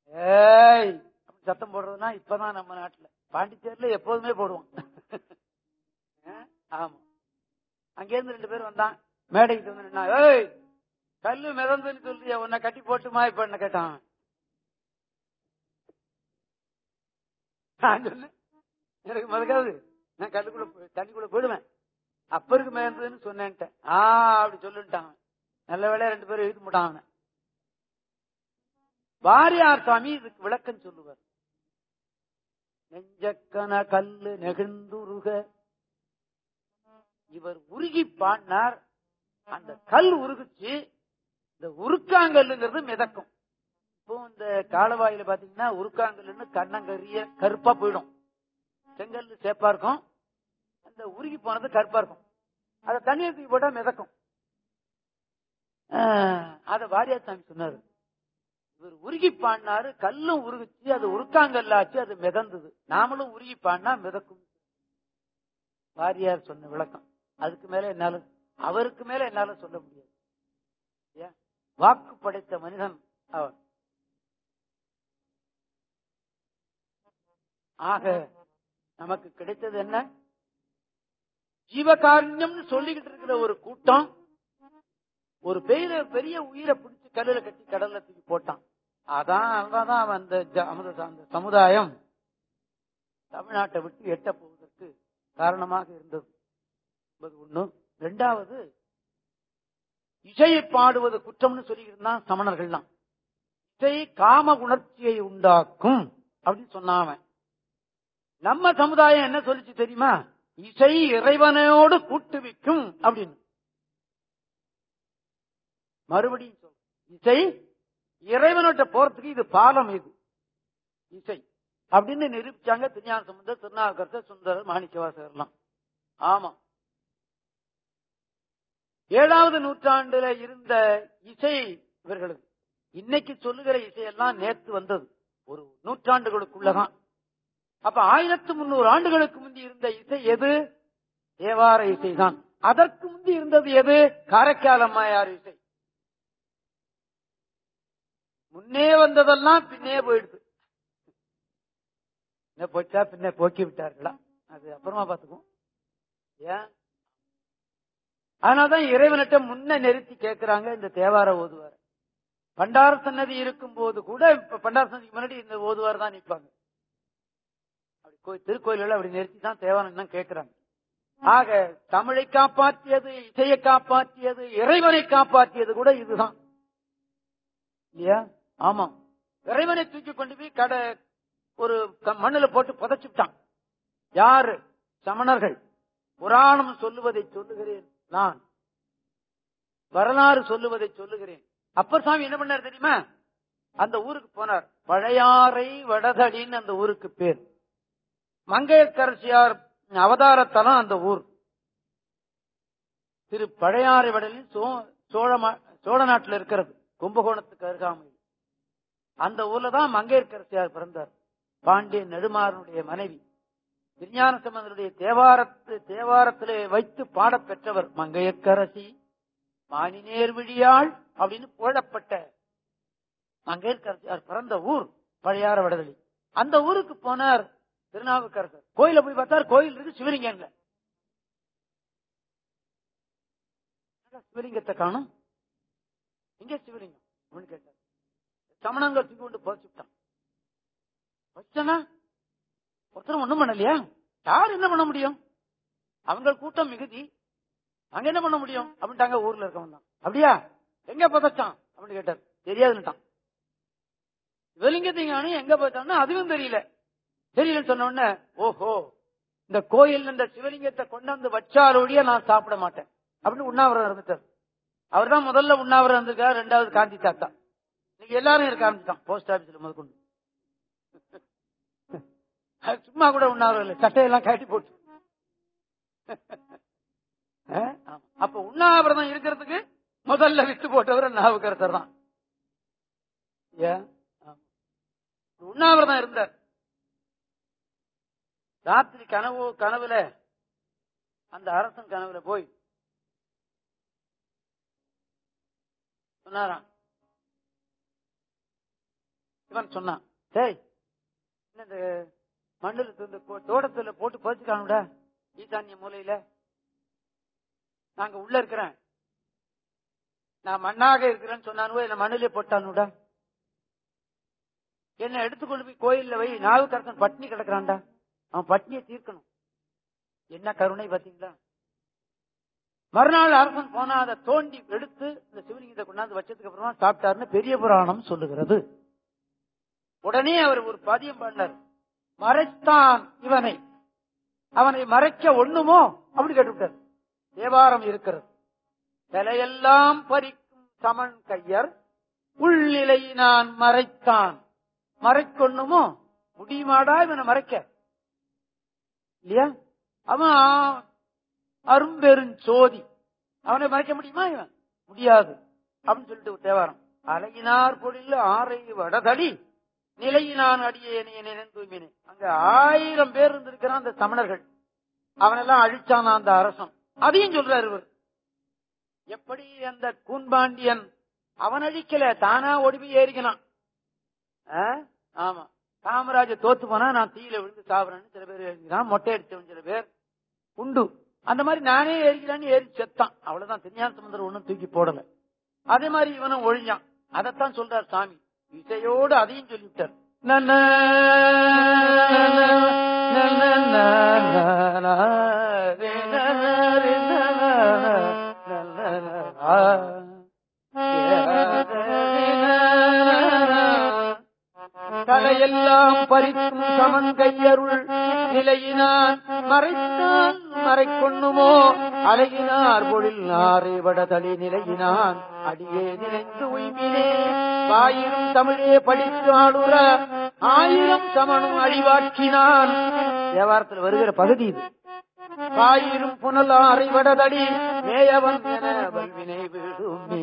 ஏய் அப்படி சத்தம் போடுறதுன்னா இப்பதான் நம்ம நாட்டுல. பாண்டிச்சேரியில எப்போதுமே போடுவோம். ஆ? ஆமா. அங்கேருந்து ரெண்டு பேர் வந்தான். மேடைக்கு வந்து ஏய் கல்லு மிதந்துன்னு சொல்லி உன்னை கட்டி போட்டுமா இப்ப என்ன கேட்டான். நான் சொன்னேன். எனக்கு மறக்காது. நான் கல்லுக்குள்ள தண்ணிக்குள்ள போயிடுவேன். அப்பருக்கு மேந்ததுன்னு சொன்னேன்ட்டேன். ஆ அப்படி சொல்லிட்டான். நல்ல வேலையா ரெண்டு பேரும் எழுதி முட்டான் வாரியார் சாமி இதுக்கு விளக்கம் சொல்லுவார். நெஞ்சக்கன கல்லு நெகிழ்ந்துருக. இவர் உருகி பாடினார். அந்த கல் உருகுச்சு. இந்த உருக்காங்கல்லுங்கிறது மிதக்கும். இப்போ இந்த காலவாயில பாத்தீங்கன்னா உருக்காங்கல்லுன்னு கண்ணங்கரிய கருப்பா போயிடும். செங்கல் சேப்பா இருக்கும். அந்த உருகி போனது கருப்பா இருக்கும். அத தண்ணியை தூக்கி போட்டா மிதக்கும். ஆஹ், அத வாரியார் சாமி சொன்னாரு. இவர் உருகி பாடினாரு கல்லும் உருகிச்சு அது உருக்காங்கல்லாச்சு அது மிதந்தது. நாமளும் உருகி பாடினா மிதக்கும். வாரியார் சொன்ன விளக்கம். அதுக்கு மேல என்னால அவருக்கு மேல என்னால சொல்ல முடியாது. வாக்கு படைத்த மனிதன் அவர். ஆக நமக்கு கிடைத்தது என்ன? ஜீவகாரண்யம் சொல்லிக்கிட்டு இருக்கிற ஒரு கூட்டம் ஒரு பெரிய பெரிய உயிரை பிடிச்சு கல்லுல கட்டி கடல்ல தூக்கி போட்டான். அதான் அவதான் அந்த அந்த சமுதாயம் தமிழ்நாட்டை விட்டு எட்ட போவதற்கு காரணமாக இருந்தது. என்பது ஒண்ணு. ரெண்டாவது இசையை பாடுவது குற்றம்னு சொல்லியிருந்தான் சமணர்கள்லாம். இசை காம உணர்ச்சியை உண்டாக்கும் அப்படின்னு சொன்னான் அவன். நம்ம சமுதாயம் என்ன சொல்லிச்சு தெரியுமா? இசை இறைவனையோடு கூட்டுவிக்கும் அப்படின்னு. மறுபடியும் சொல் இசை இறைவனோட போறதுக்கு இது பாலம் இது. இசை. அப்படின்னு நிரூபிச்சாங்க திருஞான சம்பந்தர் திருநாகரச சுந்தரர் மாணிக்கவாசகர்லாம். ஆமா. ஏழாவது நூற்றாண்டுல இருந்த இசை இவர்களுக்கு. இன்னைக்கு சொல்லுகிற இசையெல்லாம் நேத்து வந்தது. ஒரு நூற்றாண்டுகளுக்குள்ளதான். அப்ப ஆயிரத்து முன்னூறு ஆண்டுகளுக்கு முந்தி இருந்த இசை எது? தேவார இசைதான். அதற்கு முந்தி இருந்தது எது? காரைக்கால் அம்மையார் இசை. முன்னே வந்ததெல்லாம் பின்னே போயிடுது. என்ன போச்சா பின்ன போக்கி விட்டார்களா? அது அப்புறமா பாத்துக்குவோம் ஏன்? அதனாலதான் இறைவனிட்ட முன்ன நிறுத்தி கேட்கிறாங்க இந்த தேவார ஓதுவார். பண்டார சன்னதி இருக்கும் போது கூட இப்ப பண்டார சன்னதிக்கு முன்னாடி இந்த ஓதுவார் தான் நிற்பாங்க. அப்படி திருக்கோயில்கள் அப்படி நிறுத்தி தான் தேவாரம் தான் கேட்கிறாங்க. ஆக தமிழை காப்பாற்றியது இசையை காப்பாற்றியது இறைவனை காப்பாற்றியது கூட இதுதான். இல்லையா? ஆமா. இறைவனை தூக்கி கொண்டு போய் கடை ஒரு மண்ணில் மண்ணுல போட்டு புதைச்சுட்டான் யாரு? சமணர்கள். புராணம் சொல்லுவதை சொல்லுகிறேன் நான். வரலாறு சொல்லுவதை சொல்லுகிறேன். அப்பர் சாமி என்ன பண்ணார் தெரியுமா? அந்த ஊருக்கு போனார். பழையாறை வடதடின்னு அந்த ஊருக்கு பேர். மங்கையர்கரசியார் அவதாரத்தலம் அந்த ஊர். திரு பழையாறை வடலின் சோழ சோழ நாட்டில் இருக்கிறது. கும்பகோணத்துக்கு அருகாமை அந்த ஊர்ல தான் மங்கையர்கரசியார் பிறந்தார். பாண்டிய நெடுமாறனுடைய மனைவி. விஞ்ஞான சம்பந்தனுடைய தேவாரத்து தேவாரத்திலே வைத்து பாட பெற்றவர் மங்கையர்க்கரசி மானினேர் விழியாள் அப்படின்னு புகழப்பட்ட மங்கையர்கரசியார் பிறந்த ஊர் பழையார வடதளி அந்த ஊருக்கு போனார் திருநாவுக்கரசர். கோயில போய் பார்த்தார் கோயில் இருக்கு சிவலிங்கங்க சிவலிங்கத்தை காணும்? எங்க சிவலிங்கம்? அப்படின்னு கேட்டார். சமணங்கள் தூக்கி கொண்டு புதைச்சுட்டான். வச்சனா ஒருத்தரும் ஒண்ணும் பண்ணலையா? யார் என்ன பண்ண முடியும்? அவங்க கூட்டம் மிகுதி. அங்க என்ன பண்ண முடியும்? அப்படின்ட்டாங்க ஊர்ல இருக்கவன் தான் அப்படியா? எங்க புதைச்சான்? அப்படின்னு கேட்டார். தெரியாதுன்னுட்டான். சிவலிங்கத்தை எங்க போச்சான்னு அதுவும் தெரியல. தெரியலன்னு சொன்ன உடனே ஓஹோ இந்த கோயில் இந்த சிவலிங்கத்தை கொண்டாந்து வச்சால் நான் சாப்பிட மாட்டேன். அப்படின்னு உண்ணாவிரதம் இருந்துட்டார். அவர் தான் முதல்ல உண்ணாவிரதம் இருந்திருக்காரு ரெண்டாவது காந்தி தாத்தா. இன்னைக்கு எல்லாரும் இருக்க ஆரம்பிச்சுட்டான் போஸ்ட் ஆபீஸ்ல முதற்கொண்டு. சும்மா கூட உண்ணாவிரதம் இல்லை. சட்டையெல்லாம் கட்டி போட்டு. அப்ப உண்ணாவிரதம் இருக்கிறதுக்கு முதல்ல வித்து போட்டவர் நாவுக்கரசர் தான். உண்ணாவிரதம் இருந்தார். ராத்திரி கனவு கனவுல அந்த அரசன் கனவுல போய் சொன்னாராம் இவன் சொன்னான் டேய் என்ன இந்த மண்ணில் இந்த தோட்டத்துல போட்டு பதிச்சுக்கானுடா ஈசான்ய மூலையில. நாங்க உள்ள இருக்கிறேன். நான் மண்ணாக இருக்கிறேன்னு சொன்னானுவோ என்ன மண்ணிலே போட்டானுடா. என்ன எடுத்துக்கொண்டு போய் கோயில்ல போய் நாவுக்கரசன் பட்னி கிடக்குறான்டா. அவன் பட்னியை தீர்க்கணும். என்ன கருணை பாத்தீங்களா மறுநாள் அரசன் போனா அதை தோண்டி எடுத்து இந்த சிவலிங்கத்தை கொண்டாந்து வச்சதுக்கு அப்புறமா சாப்பிட்டாருன்னு பெரிய புராணம் சொல்லுகிறது. உடனே அவர் ஒரு பதியம் பண்ணார். மறைத்தான் இவனை. அவனை மறைக்க ஒண்ணுமோ? அப்படி கேட்டுவிட்டார். தேவாரம் இருக்கிறது. தலையெல்லாம் பறிக்கும் சமன் கையர் உள்நிலை நான் மறைத்தான். மறைக்கொண்ணுமோ? முடியுமாடா இவனை மறைக்க? இல்லையா? அவன் அரும்பெருஞ்சோதி. அவனை மறைக்க முடியுமா இவன்? முடியாது. அப்படின்னு சொல்லிட்டு தேவாரம். அலையினார் பொழில் ஆரை வடதடி நிலையினான் அடியேனே நினைந்துமினே. அங்க ஆயிரம் பேர் இருந்திருக்கிறான் அந்த தமிழர்கள். அவனெல்லாம் அழிச்சானா அந்த அரசன். அதையும் சொல்றாரு இவர். எப்படி அந்த கூன்பாண்டியன் அவன் அழிக்கல தானா ஒடுமி ஏறிக்கனான். ஆமா. காமராஜ தோத்து போனா நான் தீயில விழுந்து சாப்பிடறேன்னு சில பேர் எழுதிக்கிறான். மொட்டை அடிச்சவன் சில பேர். உண்டு. அந்த மாதிரி நானே ஏறிக்கிறான்னு ஏறி செத்தான். அவ்வளவுதான். திருஞான சமுந்தரம் ஒண்ணும் தூக்கி போடல. அதே மாதிரி இவனும் ஒழிஞ்சான். அதைத்தான் சொல்றார் சாமி. இசையோடு அதையும் சொல்லிட்டார் நன, நன, தலையெல்லாம் பறிக்கும் சமன் கையருள் நிலையினான் மறைத்தான் மறைக்கொண்ணுமோ அழகினார் பொழில் நாரே வடதளி நிலையினான் அடியே நினைந்து உய்மினே வாயிரும் தமிழே படித்து ஆளுற ஆயிரம் சமனும் அழிவாக்கினான். தேவாரத்தில் வருகிற பகுதி இது. காயிரும் புனல் ஆறை வடதடி மேயவன் என வல்வினை விடுமே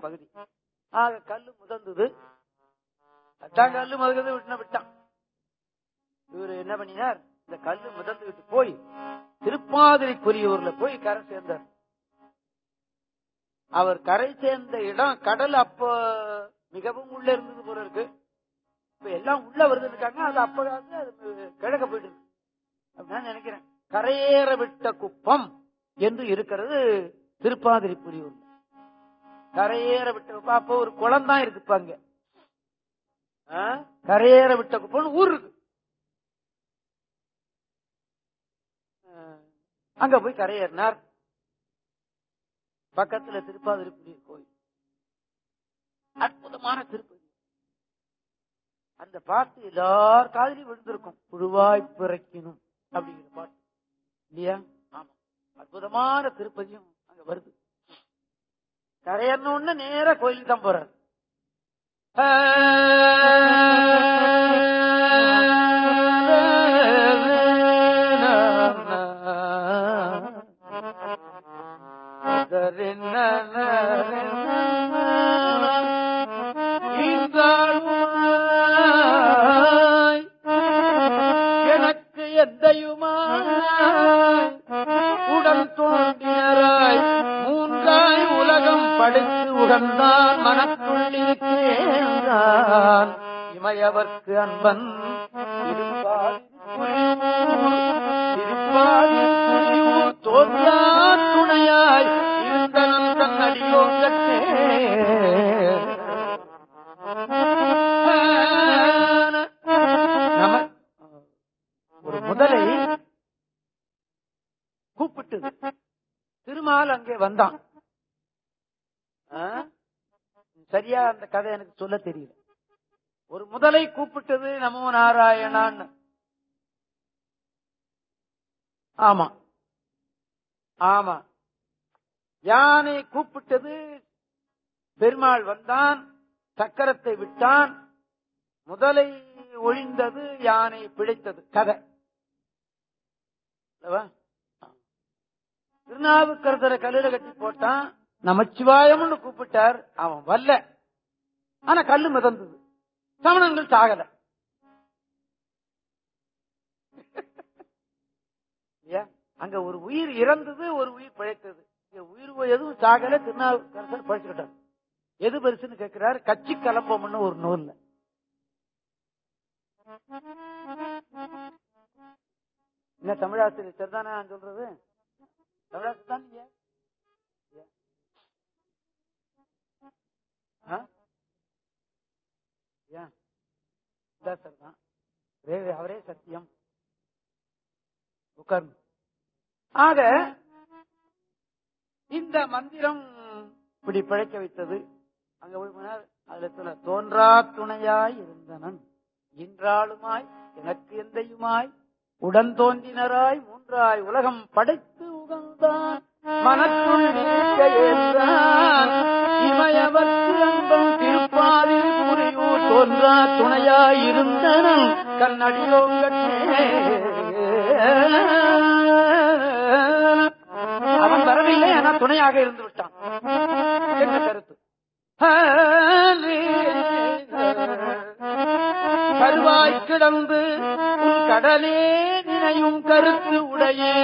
பகுதி. ஆக கல்லு முதந்தது. அதான் கல்லு முதல்ல விட்டு விட்டான். இவரு என்ன பண்ணினார்? இந்த கல்லு முதந்துகிட்டு போய் திருப்பாதிரிக்குரியூர்ல போய் கரை சேர்ந்தார். அவர் கரை சேர்ந்த இடம் கடல் அப்ப மிகவும் உள்ள இருந்தது போல இருக்கு. இப்ப எல்லாம் உள்ள வருதுன்னு அது அப்ப அது கிழக்க போயிட்டு அப்படின்னு நினைக்கிறேன். கரையேற விட்ட குப்பம் என்று இருக்கிறது திருப்பாதிரி புரியூர் கரையேற விட்ட அப்ப ஒரு குளம் தான் இருக்குப்ப அங்க. கரையேற விட்டப்போன்னு ஊர் இருக்கு. அங்க போய் கரையேறினார். பக்கத்துல திருப்பாதிரிப்புரியூர் கோயில். அற்புதமான திருப்பதி. அந்த பாட்டு எல்லார் காதலையும் விழுந்திருக்கும். புழுவாய் பிறக்கணும் அப்படிங்கிற பாட்டு. இல்லையா? ஆமா. அற்புதமான திருப்பதியும் அங்க வருது. கரையறணும்னு நேர கோயிலுக்கு தான் போறாரு. எனக்கு எத்தையுமா படுத்து உகந்தான் மனத்துள்ளிருக்கேன் இமையவர்க்கு அன்பன் இருப்பார். துணையாய். இருந்தனம் தன் அடியோங்கத்தே நம ஒரு முதலை கூப்பிட்டு திருமால் அங்கே வந்தான். சரியா அந்த கதை எனக்கு சொல்ல தெரியல. ஒரு முதலை கூப்பிட்டது நமோ நாராயணான்னு. ஆமா. ஆமா. யானை கூப்பிட்டது பெருமாள் வந்தான் சக்கரத்தை விட்டான். முதலை ஒழிந்தது யானை பிழைத்தது. கதை. திருநாவுக்கரசரை கல்லுல கட்டி போட்டான். நமச்சிவாயம்னு கூப்பிட்டார் அவன் வரல. ஆனா கல்லு மிதந்தது. சமணங்கள் சாகல. அங்க ஒரு உயிர் இறந்தது ஒரு உயிர் பிழைத்தது. உயிர் எதுவும் சாகல திருநாவுக்கரசர் பழிச்சுக்கிட்டார். எது பெருசுன்னு கேட்கிறாரு கட்சி கலப்பம்னு ஒரு நூல்ல என்ன தமிழாசிரியர் சரிதானே சொல்றது? தமிழாசிரியர் தான் ஏன்? அவரே சத்தியம். உட்கார்ந்து ஆக இந்த மந்திரம் இப்படி பிழைக்க வைத்தது. அங்க போய் போனார். அதுல சொல்ல தோன்றா துணையாய் இருந்தனன். இன்றாளுமாய் எனக்கு எந்தையுமாய் உடன் தோன்றினராய் மூன்றாய் உலகம் படைத்து உகந்தான். மனத்துள் இமயவர்க்கு அன்பம் திருப்பாதில் புரியூர் தோன்றா கண்ணடியோங்கட்டே அவன் வரவில்லை ஆனா துணையாக இருந்து விட்டான் என்ன கருத்து? கருவாய் கிடந்து உன் கடலே நினையும் கருத்து உடையே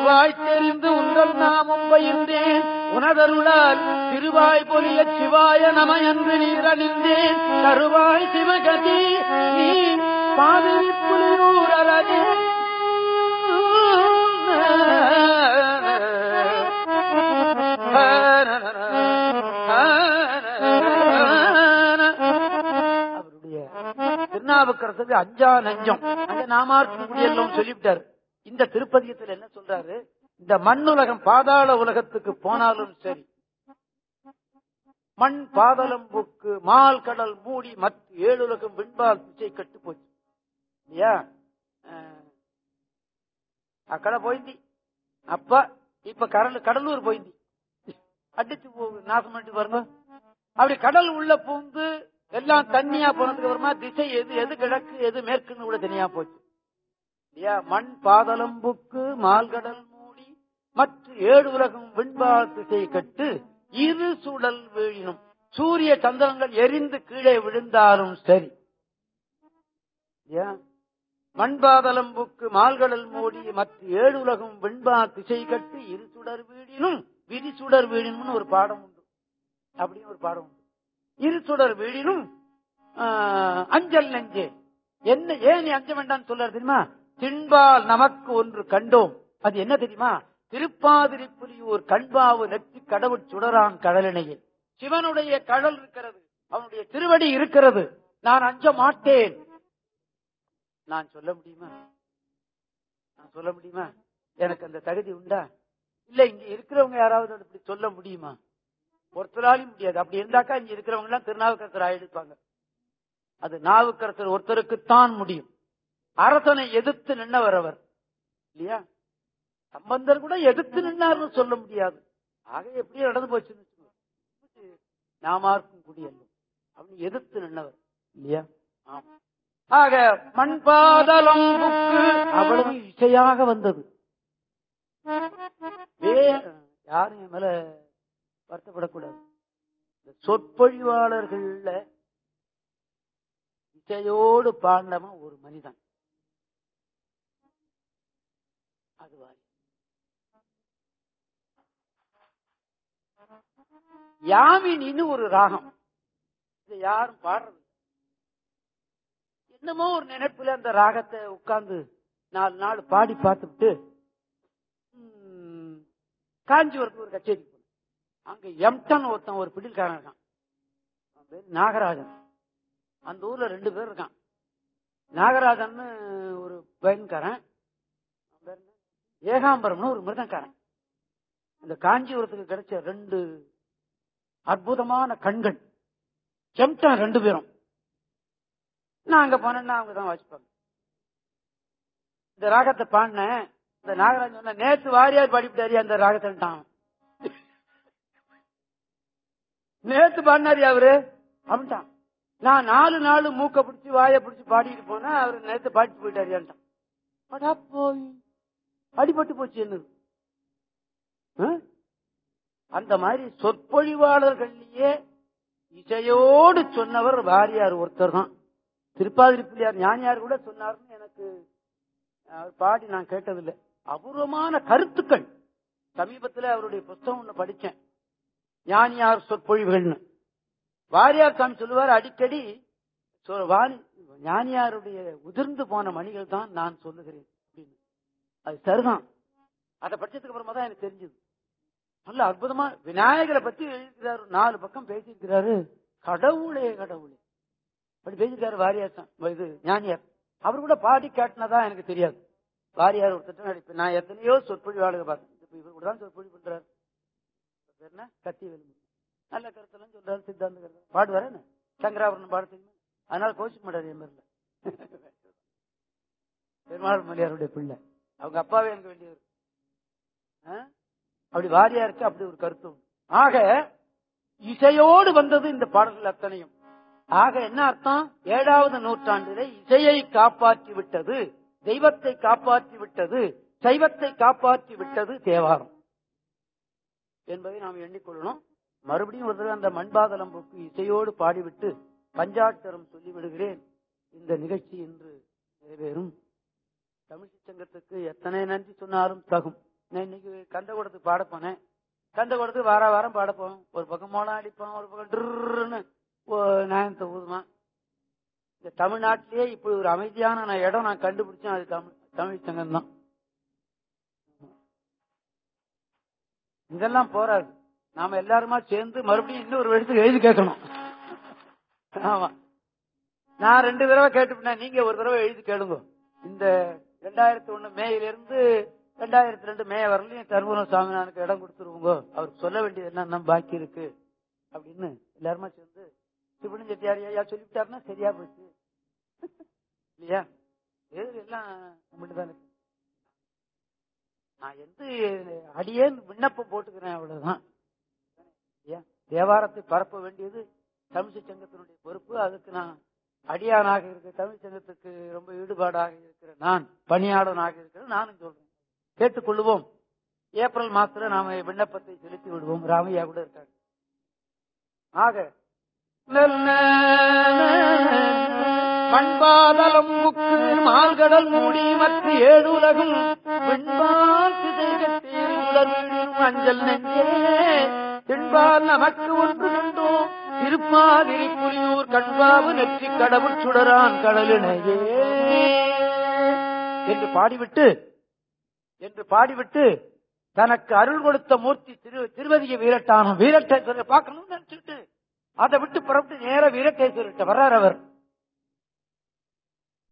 உருவாய் தெரிந்து உங்கள் நாமும் பயிர்ந்தேன். உனதருளால் திருவாய் பொலிய சிவாய நம என்று நீரணிந்தேன் தருவாய் சிவகதி நீ பாதிரி புலியூர் அவருடைய திருநாவுக்கரசுக்கு அஞ்சா நஞ்சம். அங்க நாமார்க்கும் குடியெல்லாம் சொல்லிவிட்டாரு. இந்த திருப்பதியத்தில் என்ன சொல்றாரு? இந்த மண்ணுலகம் பாதாள உலகத்துக்கு போனாலும் சரி. மண் பாதளம்புக்கு மால் கடல் மூடி மத் ஏழுலகம் விண்பால் பிச்சை கட்டு போச்சு. இல்லையா? அக்கட போயிந்தி. அப்ப இப்ப கடல் கடலூர் போயிந்தி. அடிச்சு நாசம் பண்ணிட்டு பாருங்க. அப்படி கடல் உள்ள பூந்து எல்லாம் தண்ணியா போனதுக்கு அப்புறமா திசை எது எது கிழக்கு எது மேற்குன்னு கூட தனியா போச்சு. மண் பாதலம்புக்கு மால்கடல் மூடி மற்ற ஏழு உலகம் விண்பால் திசை கட்டு இரு சுடல் வீழினும் சூரிய சந்திரங்கள் எரிந்து கீழே விழுந்தாலும் சரி. இல்லையா மண்பாதலம்புக்கு மால்கடல் மூடி மற்ற ஏழு உலகம் விண்பா திசை கட்டு இரு சுடர் வீடினும் விதி சுடர் வீடினும்னு ஒரு பாடம் உண்டு. அப்படின்னு ஒரு பாடம் உண்டு. இரு சுடர் வீடினும் ஆஹ், அஞ்சல் நெஞ்சே. என்ன ஏன் நீ அஞ்ச வேண்டாம்னு சொல்றாரு தெரியுமா? தின்பால் நமக்கு ஒன்று கண்டோம். அது என்ன தெரியுமா? திருப்பாதிரி திருப்பாதிரிப்புலியூர் கண்பாவு நெற்றி கடவுள் சுடரான் கடலினையில் சிவனுடைய கடல் இருக்கிறது அவனுடைய திருவடி இருக்கிறது. நான் அஞ்ச மாட்டேன். நான் சொல்ல முடியுமா? நான் சொல்ல முடியுமா? எனக்கு அந்த தகுதி உண்டா? இல்ல இங்க இருக்கிறவங்க யாராவது அப்படி சொல்ல முடியுமா? ஒருத்தராலையும் முடியாது. அப்படி இருந்தாக்கா இங்க இருக்கிறவங்க எல்லாம் திருநாவுக்கரசர் ஆயிடுப்பாங்க அது நாவுக்கரசர் ஒருத்தருக்குத்தான் முடியும். அரசனை எதிர்த்து நின்னவர் அவர். இல்லையா? சம்பந்தர் கூட எதிர்த்து நின்னார்னு சொல்ல முடியாது. ஆக எப்படியோ நடந்து போச்சுன்னு வச்சுக்கோ. நாமார்க்கும் குடியல்ல அப்படின்னு எதிர்த்து நின்னவர். இல்லையா? ஆமா. ஆக மண்பாதலம் அவ்வளவு இசையாக வந்தது. யாரும் என் மேல வருத்தப்படக்கூடாது. இந்த சொற்பொழிவாளர்கள்ல இசையோடு பாண்டவன் ஒரு மனிதன். அது யாமினின்னு ஒரு ராகம். இதை யாரும் பாடுறது என்னமோ ஒரு நினைப்புல அந்த ராகத்தை உட்கார்ந்து நாலு நாள் பாடி பார்த்துட்டு காஞ்சிபுரத்துக்கு ஒரு கச்சேரி போனேன். அங்க எம்டன் ஒருத்தன் ஒரு பிடில்காரன் இருக்கான். நாகராஜன். அந்த ஊர்ல ரெண்டு பேர் இருக்கான். நாகராஜன் ஒரு பயன்காரன் ஏகாம்பரம்னு ஒரு மிருதங்காரன் இந்த காஞ்சிபுரத்துக்கு கிடைச்ச ரெண்டு அற்புதமான கண்கள். செம்டன் ரெண்டு பேரும். நான் அங்க போனேன்னா அவங்க தான் வாசிப்பாங்க இந்த ராகத்தை பாடினேன் இந்த நாகராஜ் சொன்ன நேத்து வாரியார் பாடிவிட்டாரு அந்த ராகத்தான் நேத்து பாடினாரு அவரு அப்படின்ட்டான் நான் நாலு நாள் மூக்க பிடிச்சி வாய பிடிச்சி பாடிட்டு போனேன் அவரு நேத்து பாடிட்டு போயிட்டாரியான்ட்டான் அடா போய். அடிபட்டு போச்சு என்ன அந்த மாதிரி சொற்பொழிவாளர்கள்லயே இசையோடு சொன்னவர் வாரியார் ஒருத்தர் தான். திருப்பாதிரி பிள்ளையார் ஞானியார் கூட சொன்னார்னு எனக்கு அவர் பாடி நான் கேட்டதில்லை. அபூர்வமான கருத்துக்கள். சமீபத்தில் அவருடைய புத்தகம் ஒண்ணு படிச்சேன். ஞானியார் சொற்பொழிவுகள்னு. வாரியார் சாமி சொல்லுவார் அடிக்கடி சொ- ஞானியாருடைய உதிர்ந்து போன மணிகள் தான் நான் சொல்லுகிறேன். அது சரிதான். அதை படிச்சதுக்கு அப்புறமா தான் எனக்கு தெரிஞ்சது. நல்ல அற்புதமா விநாயகரை பத்தி எழுதியிருக்கிறாரு. நாலு பக்கம் பேசியிருக்கிறாரு. கடவுளே கடவுளே. அப்படி பேசியிருக்காரு வாரியார் தான் இது ஞானியார். அவர் கூட பாடி காட்டினதா எனக்கு தெரியாது. வாரியார் ஒருத்தர் நடிப்பு நான் எத்தனையோ சொற்பொழிவாளர்கள் பார்த்தேன் இவர் கூட தான் சொற்பொழி பண்றாரு. என்ன? கத்தி வெளி நல்ல கருத்தெல்லாம் சொல்றாரு சித்தாந்த கருத்து பாடுவாரு என்ன? சங்கராபரணம் பாட தெரியுமா? அதனால கோஷிக்க மாட்டாரு என் பேர்ல. பெருமாள் மலையாருடைய பிள்ளை. அவங்க அப்பாவே இருக்க வேண்டியவர். ஆ? அப்படி வாரியாருக்கு அப்படி ஒரு கருத்தும். ஆக இசையோடு வந்தது இந்த பாடல்கள் அத்தனையும். ஆக என்ன அர்த்தம்? ஏழாவது நூற்றாண்டிலே இசையை காப்பாற்றி விட்டது தெய்வத்தை காப்பாற்றி விட்டது சைவத்தை காப்பாற்றி விட்டது தேவாரம். என்பதை நாம் எண்ணிக்கொள்ளணும். மறுபடியும் ஒரு தடவை அந்த மண்பாதலம்புக்கு இசையோடு பாடிவிட்டு பஞ்சாட்சரம் சொல்லிவிடுகிறேன். இந்த நிகழ்ச்சி இன்று நிறைவேறும். தமிழ் சங்கத்துக்கு எத்தனை நன்றி சொன்னாலும் தகும். நான் இன்னைக்கு கந்தகூடத்துக்கு பாட போனேன். கந்தகூடத்துக்கு வார வாரம் பாடப்போம் ஒரு பக்கம் மோளம் அடிப்போம் ஒரு பக்கம் ட்ருன்னு நியாயத்தை ஊதுமா. இந்த தமிழ்நாட்டிலேயே இப்படி ஒரு அமைதியான இடம் நான் கண்டுபிடிச்சேன். அது தமிழ் தமிழ் சங்கம் தான் இதெல்லாம் போராது. நாம எல்லாருமா சேர்ந்து மறுபடியும் இன்னொரு இடத்துக்கு எழுதி கேட்கணும். ஆமா. நான் ரெண்டு தடவை கேட்டுப்பேன் நீங்க ஒரு தடவை எழுதி கேளுங்க. இந்த ரெண்டாயிரத்தி ஒண்ணு மேலிருந்து ரெண்டாயிரத்தி ரெண்டு மே வரலையும் தருமபுரம் சாமிநாதனுக்கு இடம் கொடுத்துருவோங்க. அவருக்கு சொல்ல வேண்டியது என்ன பாக்கி இருக்கு. அப்படின்னு எல்லாருமா சேர்ந்து சிவனு செட்டியார் ஐயா சொல்லிவிட்டாருன்னா சரியா போச்சு. இல்லையா? எது எல்லாம் நம்மகிட்ட தான் நான் எந்த அடியே விண்ணப்பம் போட்டுக்கிறேன் அவ்வளவுதான். இல்லையா? தேவாரத்தை பரப்ப வேண்டியது தமிழ்ச்சி சங்கத்தினுடைய பொறுப்பு. அதுக்கு நான் அடியானாக இருக்கிற தமிழ் சங்கத்துக்கு ரொம்ப ஈடுபாடாக இருக்கிற நான் பணியாளனாக இருக்கிற நானும் சொல்றேன். கேட்டுக்கொள்வோம் ஏப்ரல் மாசத்துல நாம விண்ணப்பத்தை செலுத்தி விடுவோம். ராமையா கூட இருக்காங்க. ஆக மண்பாதலம் முக்கு மால்கடல் மூடி மற்ற ஏழு உலகம் அஞ்சல் நெஞ்சே. திண்பால் நமக்கு ஒன்று நின்றோம். திருப்பாதிரி புரியூர் கண்பாவு நெற்றி கடவுள் சுடரான் கடலினையே. என்று பாடிவிட்டு என்று பாடிவிட்டு தனக்கு அருள் கொடுத்த மூர்த்தி திரு திருவதிய வீரட்டானம் வீரட்டேஸ்வரர் பார்க்கணும்னு நினைச்சுட்டு அதை விட்டு புறப்பட்டு நேர வீரட்டேஸ்வரர்கிட்ட வர்றார் அவர்.